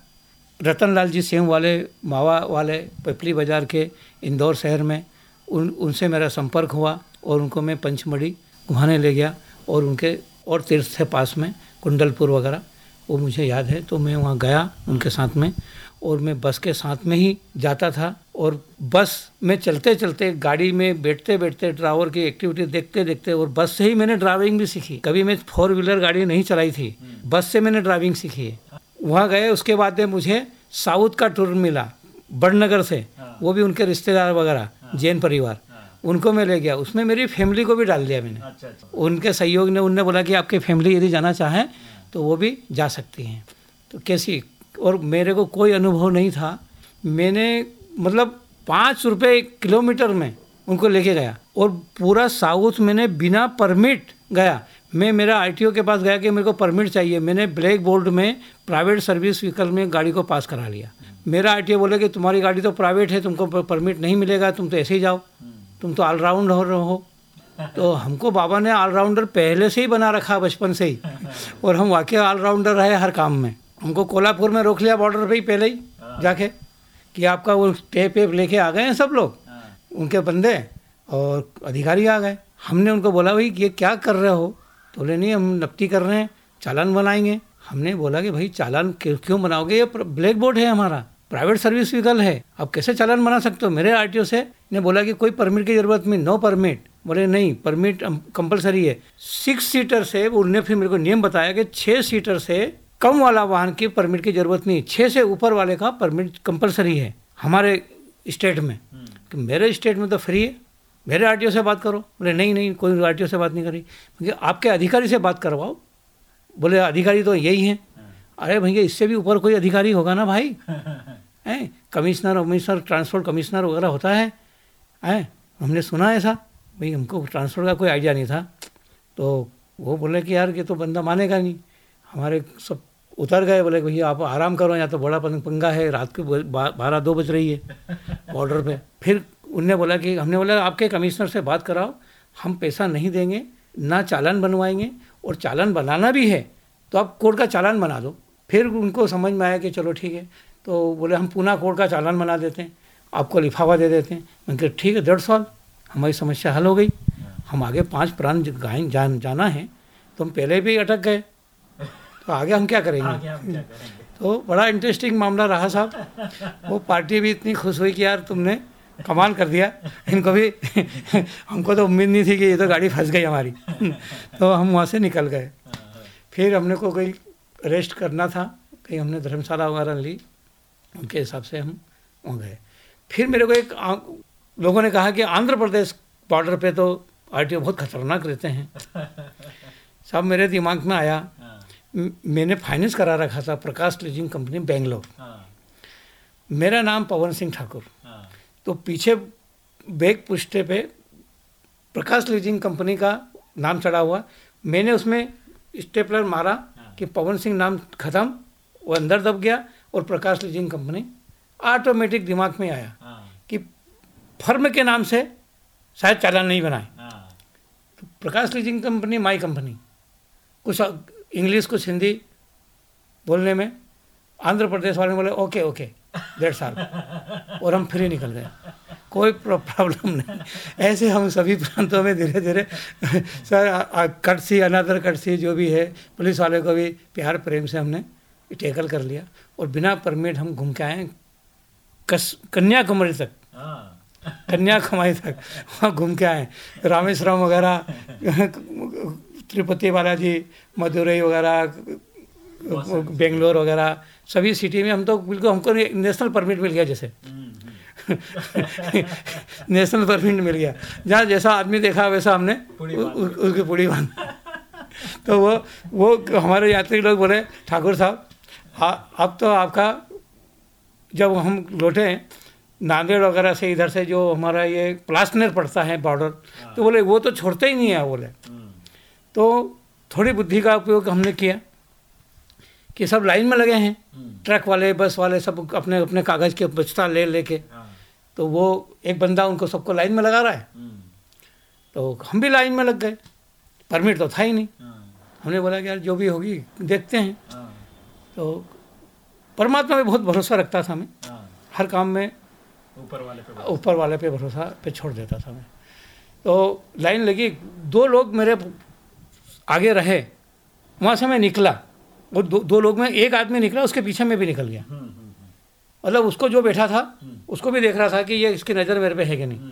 रतन लाल जी सेम वाले, मावा वाले, पिपली बाज़ार के इंदौर शहर में उन, उनसे मेरा संपर्क हुआ और उनको मैं पंचमढ़ी घुमाने ले गया और उनके और तीर्थ थे पास में कुंडलपुर वगैरह, वो मुझे याद है तो मैं वहाँ गया उनके साथ में। और मैं बस के साथ में ही जाता था और बस में चलते चलते गाड़ी में बैठते बैठते ड्राइवर की एक्टिविटी देखते देखते और बस से ही मैंने ड्राइविंग भी सीखी। कभी मैं फोर व्हीलर गाड़ी नहीं चलाई थी। बस से मैंने ड्राइविंग सीखी। है वहाँ गए उसके बाद में मुझे साउथ का टूर मिला बड़नगर से। वो भी उनके रिश्तेदार वगैरह जैन परिवार। उनको मैं ले गया। उसमें मेरी फैमिली को भी डाल दिया मैंने। उनके सहयोग ने उनने बोला कि आपकी फैमिली यदि जाना चाहें तो वो भी जा सकती हैं। तो कैसी और मेरे को कोई अनुभव नहीं था। मैंने मतलब पाँच रुपये किलोमीटर में उनको लेके गया और पूरा साउथ मैंने बिना परमिट गया। मैं मेरा आरटीओ के पास गया कि मेरे को परमिट चाहिए। मैंने ब्लैक बोर्ड में प्राइवेट सर्विस व्हीकल में गाड़ी को पास करा लिया। मेरा आरटीओ बोले कि तुम्हारी गाड़ी तो प्राइवेट है, तुमको परमिट नहीं मिलेगा, तुम तो ऐसे ही जाओ। तुम तो ऑलराउंड हो रहे हो। तो हमको बाबा ने ऑलराउंडर पहले से ही बना रखा बचपन से ही। और हम वाकई ऑलराउंडर रहे हर काम में। हमको कोल्हापुर में रोक लिया बॉर्डर पे ही पहले ही जाके कि आपका वो टेप वेप लेके आ गए हैं सब लोग उनके बंदे और अधिकारी आ गए। हमने उनको बोला भाई ये क्या कर रहे हो? तो बोले नहीं हम नकटी कर रहे हैं चालान बनाएँगे। हमने बोला कि भाई चालान क्यों क्यों बनाओगे? ये ब्लैक बोर्ड है हमारा प्राइवेट सर्विस व्हीकल है अब कैसे चालान बना सकते हो? मेरे आरटीओ से ने बोला कि कोई परमिट की ज़रूरत नहीं नो परमिट बोले नहीं परमिट कंपलसरी है। सिक्स सीटर से उनने फिर मेरे को नियम बताया कि छः सीटर से कम वाला वाहन की परमिट की ज़रूरत नहीं। छः से ऊपर वाले का परमिट कंपलसरी है हमारे स्टेट में। कि मेरे स्टेट में तो फ्री है। मेरे आरटीओ से बात करो। बोले नहीं नहीं कोई आरटीओ से बात नहीं करी क्योंकि आपके अधिकारी से बात करवाओ। बोले अधिकारी तो यही हैं। अरे भैया इससे भी ऊपर कोई अधिकारी होगा ना भाई? हैं? कमिश्नर वमिश्नर ट्रांसपोर्ट कमिश्नर वगैरह होता है। हैं? हमने सुना है ऐसा। भाई हमको ट्रांसपोर्ट का कोई आइडिया नहीं था। तो वो बोले कि यार ये तो बंदा मानेगा नहीं। हमारे सब उतर गए, बोले भैया आप आराम करो, यहाँ तो बड़ा पंगा है, रात के बारह दो बज रही है बॉर्डर पे। फिर उनने बोला कि, हमने बोला, आपके कमिश्नर से बात कराओ, हम पैसा नहीं देंगे, ना चालान बनवाएँगे और चालान बनाना भी है तो आप कोर्ट का चालान बना दो। फिर उनको समझ में आया कि चलो ठीक है तो बोले, हम पूना कोर्ट का चालान बना देते हैं, आपको लिफाफा दे देते हैं। मैंने कहा, ठीक है, डेढ़ साल, हमारी समस्या हल हो गई, हम आगे पाँच प्राण जान, जाना है तो हम पहले भी अटक गए। तो आगे हम क्या करेंगे? तो बड़ा इंटरेस्टिंग मामला रहा साहब। वो पार्टी भी इतनी खुश हुई कि यार तुमने कमाल कर दिया। इनको भी हमको तो उम्मीद नहीं थी कि ये तो गाड़ी फंस गई हमारी। तो हम वहाँ से निकल गए। फिर हमने को कोई रेस्ट करना था। कहीं हमने धर्मशाला वगैरह ली। उनके हिसाब से हम वहाँ गए। फिर मेरे को एक आ, लोगों ने कहा कि आंध्र प्रदेश बॉर्डर पे तो आर बहुत खतरनाक रहते हैं। सब मेरे दिमाग में आया। मैंने फाइनेंस करा रखा था प्रकाश लीजिंग कंपनी बेंगलोर। मेरा नाम पवन सिंह ठाकुर। तो पीछे बैग पुष्टे पे प्रकाश लीजिंग कंपनी का नाम चढ़ा हुआ। मैंने उसमें स्टेपलर मारा कि पवन सिंह नाम खत्म वो अंदर दब गया और प्रकाश लीजिंग कंपनी ऑटोमेटिक दिमाग में आया कि फर्म के नाम से शायद चालान नहीं बनाए। तो Prakash leasing company my company कुछ इंग्लिश कुछ हिंदी बोलने में आंध्र प्रदेश वाले बोले ओके ओके डेढ़ साल और हम फ्री निकल गए। कोई प्रॉब्लम नहीं। ऐसे हम सभी प्रांतों में धीरे धीरे सर कटसी अनादर कटसी जो भी है पुलिस वाले को भी प्यार प्रेम से हमने टैकल कर लिया और बिना परमिट हम घूम के आए कस कन्याकुमारी तक। कन्याकुमारी तक। वहाँ घूम के आए रामेश्वरम वगैरह तिरुपति बालाजी मदुरई वगैरह बेंगलोर वगैरह सभी सिटी में हम तो बिल्कुल हमको नेशनल परमिट मिल गया जैसे। नेशनल परमिट मिल गया। जहाँ जैसा आदमी देखा वैसा हमने उसकी पूड़ी बाँध तो वो वो हमारे यात्री लोग बोले ठाकुर साहब अब तो आपका जब हम लौटे नांदेड़ वगैरह से इधर से जो हमारा ये प्लास्टनर पड़ता है बॉर्डर तो बोले वो तो छोड़ते ही नहीं है बोले। तो थोड़ी बुद्धि का उपयोग हमने किया कि सब लाइन में लगे हैं ट्रक वाले बस वाले सब अपने अपने कागज़ के बचता ले लेके। तो वो एक बंदा उनको सबको लाइन में लगा रहा है। तो हम भी लाइन में लग गए। परमिट तो था ही नहीं। हमने बोला कि यार जो भी होगी देखते हैं। तो परमात्मा में बहुत भरोसा रखता था मैं। हर काम में ऊपर वाले पे ऊपर वाले पे भरोसा पे छोड़ देता था मैं। तो लाइन लगी। दो लोग मेरे आगे रहे वहाँ से मैं निकला। वो दो, दो लोग में एक आदमी निकला उसके पीछे मैं भी निकल गया। मतलब उसको जो बैठा था उसको भी देख रहा था कि ये इसकी नज़र मेरे पे है कि नहीं।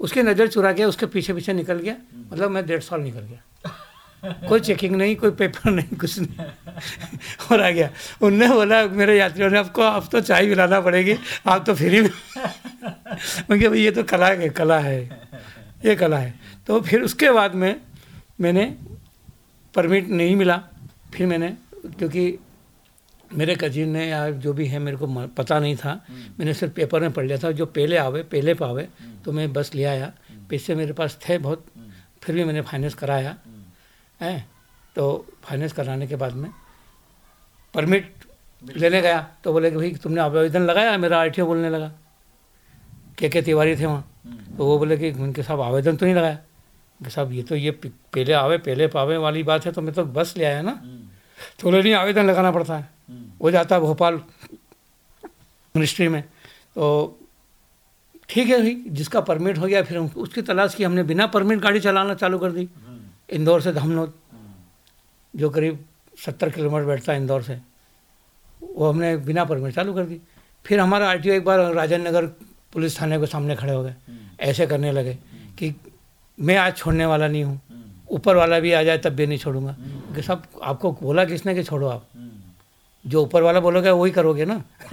उसकी नज़र चुरा के उसके पीछे पीछे निकल गया। मतलब मैं डेढ़ साल निकल गया। कोई चेकिंग नहीं कोई पेपर नहीं कुछ नहीं। और आ गया। उनने बोला मेरे यात्रियों ने आपको अब तो चाय पिलाना पड़ेगी आप तो फ्री में मैं भाई ये तो कला है कला है ये कला है। तो फिर उसके बाद में मैंने परमिट नहीं मिला फिर मैंने क्योंकि मेरे कजिन ने या जो भी है मेरे को पता नहीं था। मैंने सिर्फ़ पेपर में पढ़ लिया था जो पहले आवे पहले पावे तो मैं बस ले आया। पैसे मेरे पास थे बहुत फिर भी मैंने फाइनेंस कराया। हैं? तो फाइनेंस कराने के बाद में परमिट लेने गया। तो बोले कि भाई तुमने आवेदन लगाया? मेरा आर बोलने लगा। के के तिवारी थे वहाँ? तो वो बोले कि उनके साहब आवेदन तो नहीं लगाया। साहब ये तो ये पहले आवे पहले पावे वाली बात है तो मैं तो बस ले आया ना। तो बोले नहीं आवेदन लगाना पड़ता है। वो जाता है भोपाल मिनिस्ट्री में। तो ठीक है भाई जिसका परमिट हो गया फिर उसकी तलाश की हमने बिना परमिट गाड़ी चलाना चालू कर दी। इंदौर से धमनोद जो करीब सत्तर किलोमीटर बैठता है इंदौर से वो हमने बिना परमिट चालू कर दी। फिर हमारा आरटीओ एक बार राजन नगर पुलिस थाने के सामने खड़े हो गए। ऐसे करने लगे कि मैं आज छोड़ने वाला नहीं हूँ। ऊपर वाला भी आ जाए तब भी नहीं छोड़ूँगा। कि सब आपको बोला किसने कि छोड़ो आप? जो ऊपर वाला बोलोगे वही करोगे ना?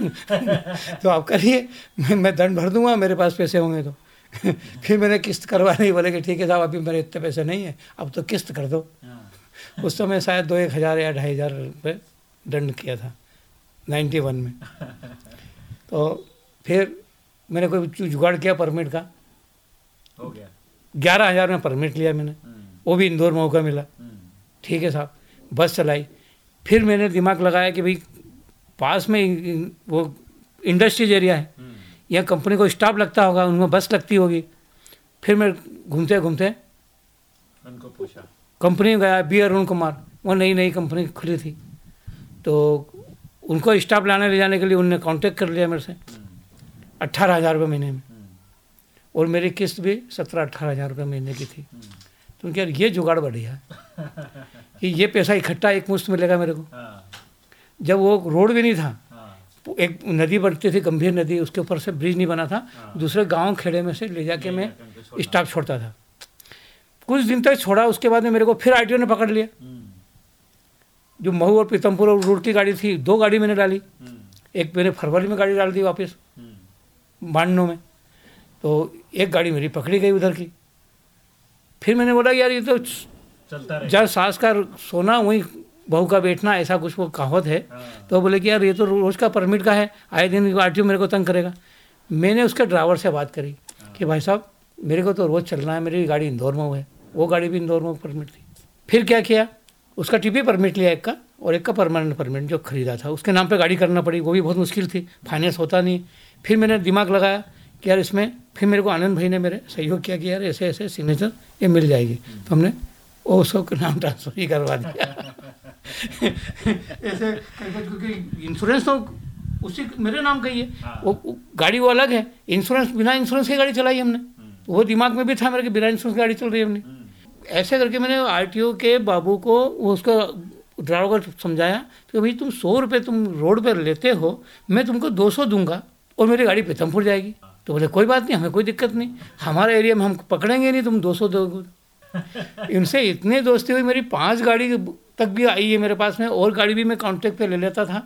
तो आप करिए मैं मैं दंड भर दूँगा मेरे पास पैसे होंगे तो। फिर मैंने किस्त करवा नहीं बोले कि ठीक है साहब अभी मेरे इतने पैसे नहीं है अब तो किस्त कर दो। उस समय शायद दो एक हज़ार या ढाई हज़ार रुपये दंड किया था नाइन्टी वन में। तो फिर मैंने कोई जुगाड़ किया परमिट का? हो गया। ग्यारह हज़ार में परमिट लिया मैंने। वो भी इंदौर में मौका मिला। ठीक है साहब बस चलाई। फिर मैंने दिमाग लगाया कि भाई पास में वो इंडस्ट्रीज़ एरिया है। यहाँ कंपनी को स्टाफ लगता होगा उनमें बस लगती होगी। फिर मैं घूमते घूमते उनको पूछा। कंपनी में गया बी अरुण कुमार। वो नई नई कंपनी खुली थी। तो उनको स्टाफ लाने ले जाने के लिए उनने कांटेक्ट कर लिया मेरे से। अट्ठारह हज़ार रुपये महीने में। और मेरी किस्त भी सत्रह अट्ठारह हज़ार रुपये महीने की थी। तो उनके यार ये जुगाड़ बढ़िया है कि ये पैसा इकट्ठा एक मुश्त मिलेगा मेरे को। जब वो रोड भी नहीं था एक नदी बढ़ती थी गंभीर नदी उसके ऊपर से ब्रिज नहीं बना था दूसरे गाँव खेड़े में से ले जाके मैं स्टाफ छोड़ता था। कुछ दिन तक छोड़ा उसके बाद में मेरे को फिर आर ने पकड़ लिया। जो महू और पीतमपुर और रोड की गाड़ी थी दो गाड़ी मैंने डाली। एक मैंने फरवरी में गाड़ी डाल दी वापस बान्नो में। तो एक गाड़ी मेरी पकड़ी गई उधर की। फिर मैंने बोला यार ये तो चलता रहे। जब सास का सोना वहीं बहू का बैठना ऐसा कुछ वो कहावत है। तो बोले कि यार ये तो रोज़ का परमिट का है आए दिन आर मेरे को तंग करेगा। मैंने उसके ड्राइवर से बात करी कि भाई साहब मेरे को तो रोज़ चलना है मेरी गाड़ी इंदौर में है वो गाड़ी भी इंदौर में परमिट थी। फिर क्या किया? उसका टीपी परमिट लिया एक का और एक का परमानेंट परमिट जो खरीदा था। उसके नाम पे गाड़ी करना पड़ी वो भी बहुत मुश्किल थी फाइनेंस होता नहीं। फिर मैंने दिमाग लगाया कि यार इसमें फिर मेरे को आनंद भाई ने मेरे सहयोग किया कि यार ऐसे ऐसे सिग्नेचर ये मिल जाएगी। तो हमने वो उसका नाम ट्रांसफ़र ही करवा दिया। ऐसे करके क्योंकि इंश्योरेंस तो उसी मेरे नाम का ही है। वो वो गाड़ी वो अलग है। इंश्योरेंस बिना इंश्योरेंस की गाड़ी चलाई हमने। वो दिमाग में भी था मेरे कि बिना इंश्योरेंस की गाड़ी चल रही है हमने। ऐसे करके मैंने आरटीओ के बाबू को वो उसका ड्राइवर को समझाया कि भाई तुम सौ रुपये तुम रोड पर लेते हो मैं तुमको दो सौ दूँगा और मेरी गाड़ी पीतमपुर जाएगी। तो बोले कोई बात नहीं हमें कोई दिक्कत नहीं। हमारे एरिया में हम पकड़ेंगे नहीं तुम दो सौ दोगे इनसे इतनी दोस्ती हुई मेरी पाँच गाड़ी तक भी आई है मेरे पास में और गाड़ी भी मैं कांटेक्ट पे ले लेता था।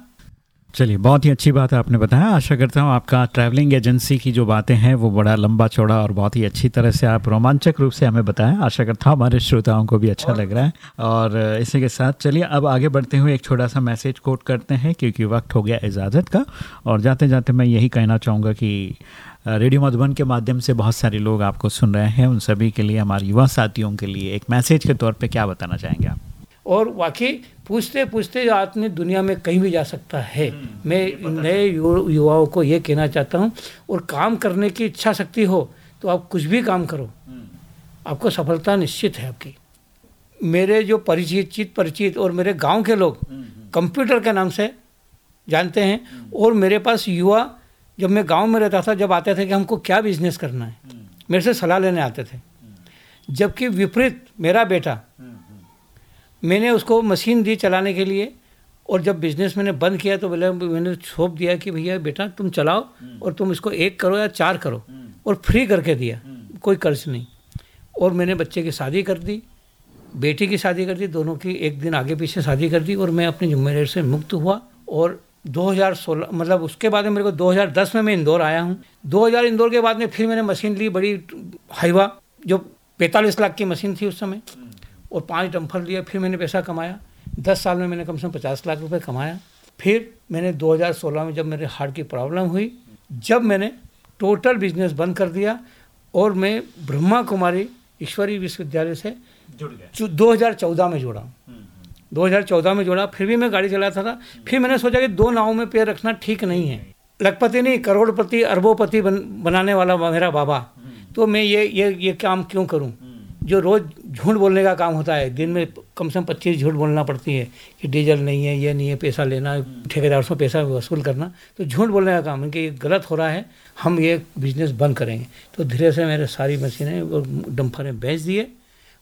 चलिए बहुत ही अच्छी बात है आपने बताया। आशा करता हूँ आपका ट्रैवलिंग एजेंसी की जो बातें हैं वो बड़ा लंबा चौड़ा और बहुत ही अच्छी तरह से आप रोमांचक रूप से हमें बताया आशा करता हूँ हमारे श्रोताओं को भी अच्छा लग रहा है। और इसी के साथ चलिए अब आगे बढ़ते हुए एक छोटा सा मैसेज कोट करते हैं क्योंकि वक्त हो गया इजाज़त का। और जाते जाते मैं यही कहना चाहूँगा कि रेडियो मधुबन के माध्यम से बहुत सारे लोग आपको सुन रहे हैं। उन सभी के लिए हमारे युवा साथियों के लिए एक मैसेज के तौर पे क्या बताना चाहेंगे आप? और वाकई पूछते पूछते आदमी दुनिया में कहीं भी जा सकता है मैं नए युवाओं को ये कहना चाहता हूँ और काम करने की इच्छा शक्ति हो तो आप कुछ भी काम करो। आपको सफलता निश्चित है आपकी। मेरे जो परिचित चित परिचित और मेरे गाँव के लोग कंप्यूटर के नाम से जानते हैं और मेरे पास युवा जब मैं गाँव में रहता था जब आते थे कि हमको क्या बिज़नेस करना है। मेरे से सलाह लेने आते थे। जबकि विपरीत मेरा बेटा मैंने उसको मशीन दी चलाने के लिए और जब बिज़नेस मैंने बंद किया तो बोले मैंने सौंप दिया कि भैया बेटा तुम चलाओ और तुम इसको एक करो या चार करो और फ्री करके दिया। कोई कर्ज नहीं। और मैंने बच्चे की शादी कर दी बेटी की शादी कर दी दोनों की एक दिन आगे पीछे शादी कर दी और मैं अपनी ज़िम्मेदारी से मुक्त हुआ और 2016 मतलब उसके बाद में मेरे को 2010 में मैं इंदौर आया हूँ। 2000 इंदौर के बाद में फिर मैंने मशीन ली बड़ी हाईवा जो 45 लाख की मशीन थी उस समय। और पाँच डंफर लिया फिर मैंने पैसा कमाया। दस साल में मैंने कम से कम पचास लाख रुपए कमाया। फिर मैंने 2016 में जब मेरे हार्ट की प्रॉब्लम हुई जब मैंने टोटल बिज़नेस बंद कर दिया और मैं ब्रह्मा कुमारी ईश्वरी विश्वविद्यालय से जुड़ जो 2014 में जोड़ा 2014 में जोड़ा फिर भी मैं गाड़ी चलाता था फिर मैंने सोचा कि दो नावों में पैर रखना ठीक नहीं है। लखपति नहीं करोड़पति अरबोपति बन, बनाने वाला मेरा बाबा। तो मैं ये ये ये काम क्यों करूँ? जो रोज़ झूठ बोलने का काम होता है दिन में कम से कम पच्चीस झूठ बोलना पड़ती है कि डीजल नहीं है ये नहीं है पैसा लेना ठेकेदार से पैसा वसूल करना। तो झूठ बोलने का काम है कि ये गलत हो रहा है हम ये बिज़नेस बंद करेंगे। तो धीरे से मेरे सारी मशीनें और डम्फरें बेच दिए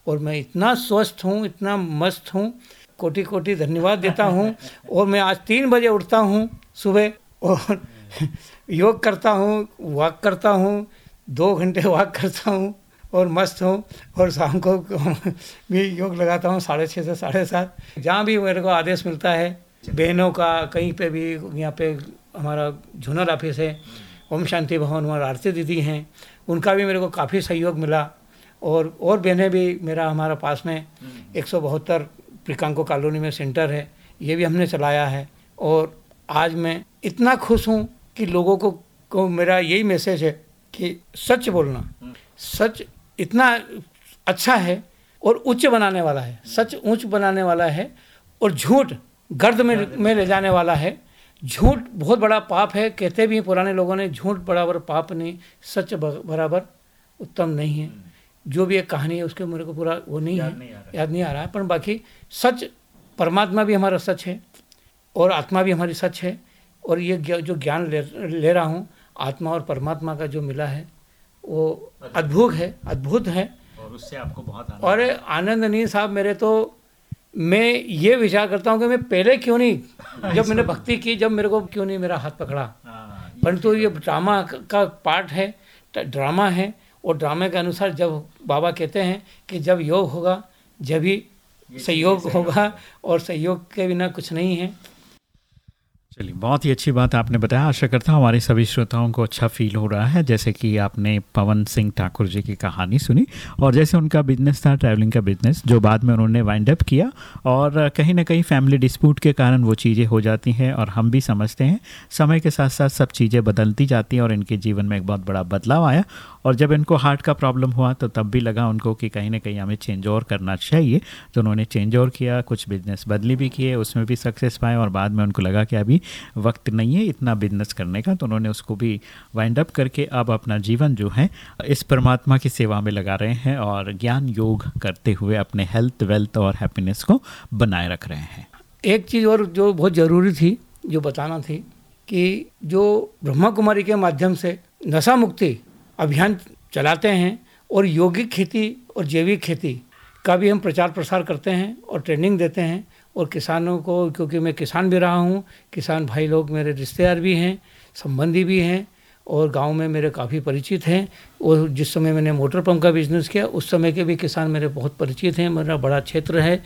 और मैं इतना स्वस्थ हूँ इतना मस्त हूँ कोटि कोटि धन्यवाद देता हूँ और मैं आज तीन बजे उठता हूँ सुबह और योग करता हूँ वॉक करता हूँ, दो घंटे वॉक करता हूँ और मस्त हूँ और शाम को भी योग लगाता हूँ साढ़े छः से साढ़े सात। जहाँ भी मेरे को आदेश मिलता है, बहनों का, कहीं पे भी यहाँ पे हमारा झोनल ऑफ़िस है, ओम शांति भवन हमारा आरती दीदी हैं, उनका भी मेरे को काफ़ी सहयोग मिला और और बहनें भी मेरा, हमारा पास में एक सौ बहत्तर प्रिकांको कॉलोनी में सेंटर है ये भी हमने चलाया है। और आज मैं इतना खुश हूँ कि लोगों को, को मेरा यही मैसेज है कि सच बोलना सच इतना अच्छा है और उच्च बनाने वाला है। सच ऊंच बनाने वाला है और झूठ गर्द में में ले जाने वाला है। झूठ बहुत बड़ा पाप है कहते भी हैं पुराने लोगों ने झूठ बराबर पाप नहीं सच बराबर उत्तम नहीं है। जो भी एक कहानी है उसके मेरे को पूरा वो नहीं है याद नहीं आ रहा है। पर बाकी सच परमात्मा भी हमारा सच है और आत्मा भी हमारी सच है और ये जो ज्ञान ले, ले रहा हूँ आत्मा और परमात्मा का जो मिला है वो अद्भुत। है अद्भुत है। और उससे आपको बहुत आनंद और आनंद नहीं साहब मेरे तो मैं ये विचार करता हूँ कि मैं पहले क्यों नहीं जब मैंने भक्ति की जब मेरे को क्यों नहीं मेरा हाथ पकड़ा। हाँ, परंतु ये ड्रामा का पार्ट है ड्रामा है और ड्रामे के अनुसार जब बाबा कहते हैं कि जब योग होगा जब ही सहयोग होगा और सहयोग के बिना कुछ नहीं है चलिए, बहुत ही अच्छी बात आपने बताया। आशा करता हूँ हमारे सभी श्रोताओं को अच्छा फील हो रहा है। जैसे कि आपने पवन सिंह ठाकुर जी की कहानी सुनी और जैसे उनका बिज़नेस था ट्रैवलिंग का बिज़नेस जो बाद में उन्होंने वाइंड अप किया और कहीं ना कहीं फैमिली डिस्प्यूट के कारण वो चीज़ें हो जाती हैं और हम भी समझते हैं। समय के साथ साथ सब चीज़ें बदलती जाती हैं और इनके जीवन में एक बहुत बड़ा बदलाव आया और जब इनको हार्ट का प्रॉब्लम हुआ तो तब भी लगा उनको कि कहीं ना कहीं हमें चेंज ओवर करना चाहिए। तो उन्होंने चेंज ओवर किया, कुछ बिज़नेस बदली भी किए, उसमें भी सक्सेस पाए और बाद में उनको लगा कि अभी वक्त नहीं है इतना बिज़नेस करने का तो उन्होंने उसको भी वाइंड अप करके अब अपना जीवन जो है, इस परमात्मा की सेवा में लगा रहे हैं और ज्ञान योग करते हुए अपने हेल्थ वेल्थ और हैप्पीनेस को बनाए रख रहे हैं। एक चीज़ और जो बहुत ज़रूरी थी, जो बताना थी कि जो ब्रह्मा कुमारी के माध्यम से नशा मुक्ति अभियान चलाते हैं और यौगिक खेती और जैविक खेती का भी हम प्रचार प्रसार करते हैं और ट्रेनिंग देते हैं और किसानों को, क्योंकि मैं किसान भी रहा हूँ, किसान भाई लोग मेरे रिश्तेदार भी हैं, संबंधी भी हैं, और गाँव में मेरे काफ़ी परिचित हैं। और जिस समय मैंने मोटर पंप का बिज़नेस किया, उस समय के भी किसान मेरे बहुत परिचित हैं, मेरा बड़ा क्षेत्र है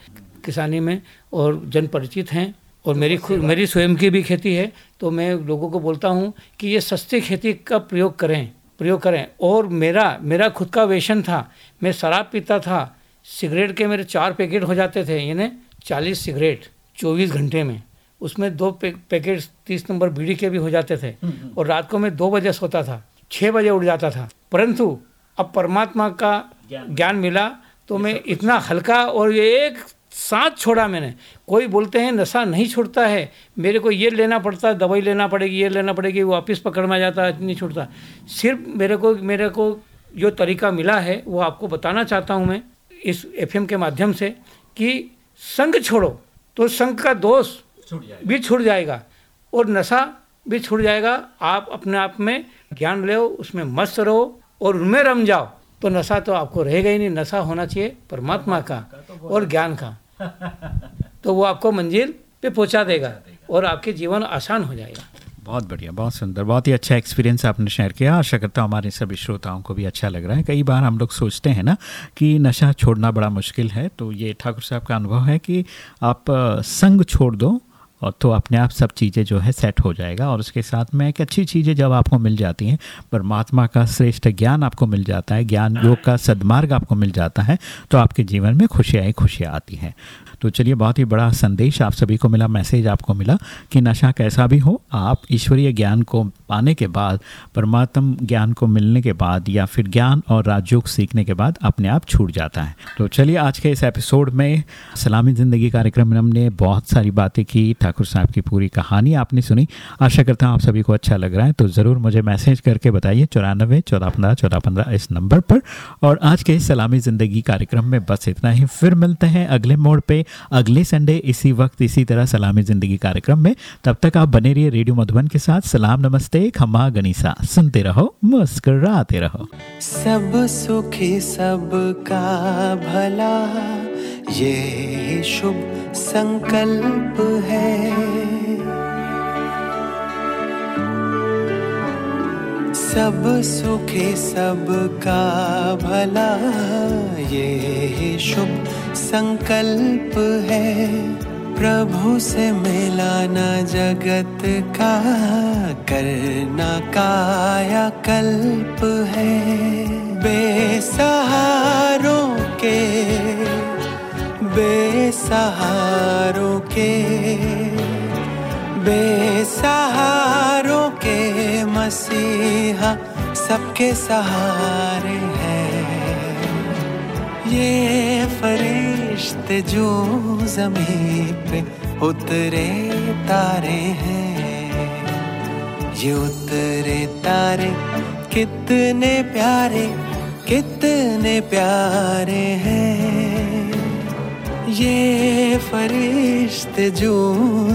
किसानी में, और जन परिचित हैं, और मेरी खुद, मेरी स्वयं की भी खेती है। तो मैं लोगों को बोलता हूँ कि ये सस्ती खेती का प्रयोग करें प्रयोग करें। और मेरा मेरा खुद का वेशन था, मैं शराब पीता था, सिगरेट के मेरे चार पैकेट हो जाते थे, यानी चालीस सिगरेट चौबीस घंटे में उसमें दो पे, पैकेट तीस नंबर बीड़ी के भी हो जाते थे और रात को मैं दो बजे सोता था छः बजे उठ जाता था। परंतु अब परमात्मा का ज्ञान। मिला तो मैं इतना हल्का और ये एक साथ छोड़ा मैंने। कोई बोलते हैं नशा नहीं छूटता है मेरे को ये लेना पड़ता है दवाई लेना पड़ेगी ये लेना पड़ेगी वापस पकड़ में आ जाता है नहीं छूटता। सिर्फ़ मेरे को मेरे को जो तरीका मिला है वो आपको बताना चाहता हूँ मैं इस एफएम के माध्यम से कि संग छोड़ो तो संग का दोष भी छूट जाएगा और नशा भी छूट जाएगा। आप अपने आप में ज्ञान ले उसमें मस्त रहो और उनमें रम जाओ। तो नशा तो आपको रहेगा ही नहीं नशा होना चाहिए परमात्मा का और ज्ञान का। तो वो आपको मंजिल पे पहुँचा देगा। और आपके जीवन आसान हो जाएगा। बहुत बढ़िया, बहुत सुंदर, बहुत ही अच्छा एक्सपीरियंस आपने शेयर किया। आशा करता हूँ हमारे सभी श्रोताओं को भी अच्छा लग रहा है। कई बार हम लोग सोचते हैं ना कि नशा छोड़ना बड़ा मुश्किल है तो ये ठाकुर साहब का अनुभव है कि आप संग छोड़ दो और तो अपने आप सब चीज़ें जो है सेट हो जाएगा और उसके साथ में एक अच्छी चीज़ें जब आपको मिल जाती हैं, परमात्मा का श्रेष्ठ ज्ञान आपको मिल जाता है, ज्ञान योग का सदमार्ग आपको मिल जाता है तो आपके जीवन में खुशियाँ ही खुशियाँ आती हैं। तो चलिए बहुत ही बड़ा संदेश आप सभी को मिला, मैसेज आपको मिला कि नशा कैसा भी हो, आप ईश्वरीय ज्ञान को पाने के बाद, परमात्म ज्ञान को मिलने के बाद या फिर ज्ञान और राजयोग सीखने के बाद अपने आप छूट जाता है। तो चलिए आज के इस एपिसोड में सलामी ज़िंदगी कार्यक्रम में हमने बहुत सारी बातें की, ठाकुर साहब की पूरी कहानी आपने सुनी। आशा करता हूँ आप सभी को अच्छा लग रहा है तो ज़रूर मुझे मैसेज करके बताइए चौरानबे चौदह पंद्रह चौदह पंद्रह इस नंबर पर। और आज के सलामी ज़िंदगी कार्यक्रम में बस इतना ही, फिर मिलते हैं अगले मोड़ पे। अगले संडे इसी वक्त इसी तरह सलामी ज़िंदगी कार्यक्रम में। तब तक आप बने रहिए रेडियो मधुबन के साथ। सलाम, नमस्ते, खम्मा, गनीसा। सुनते रहो, मुस्कराते रहो। सब सुखी सबका भला, ये शुभ संकल्प है। सब सुखी सबका भला, ये शुभ संकल्प है, प्रभु से मिलाना जगत का करना काया कल्प है। बेसहारों के बेसहारों के बेसहारों के मसीहा सबके सहारे हैं। ये फरिश्ते जो ज़मीन पे उतरे तारे हैं। ये उतरे तारे कितने प्यारे कितने प्यारे हैं। ये फरिश्ते जो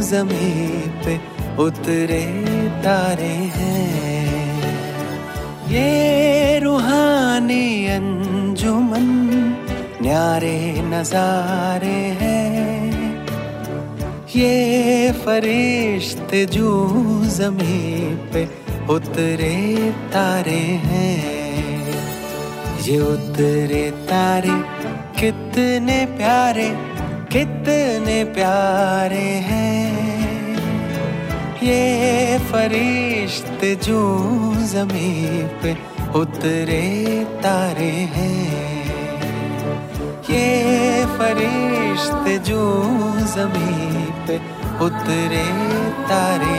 ज़मीन पे उतरे तारे हैं। ये रूहानी अंजुमन न्यारे नजारे हैं। ये फरिश्ते जो ज़मीन पे उतरे तारे हैं। ये उतरे तारे कितने प्यारे कितने प्यारे हैं। ये फरिश्ते जो ज़मीन पे उतरे तारे हैं। ये फरिश्ते जो ज़मीन पे उतरे तारे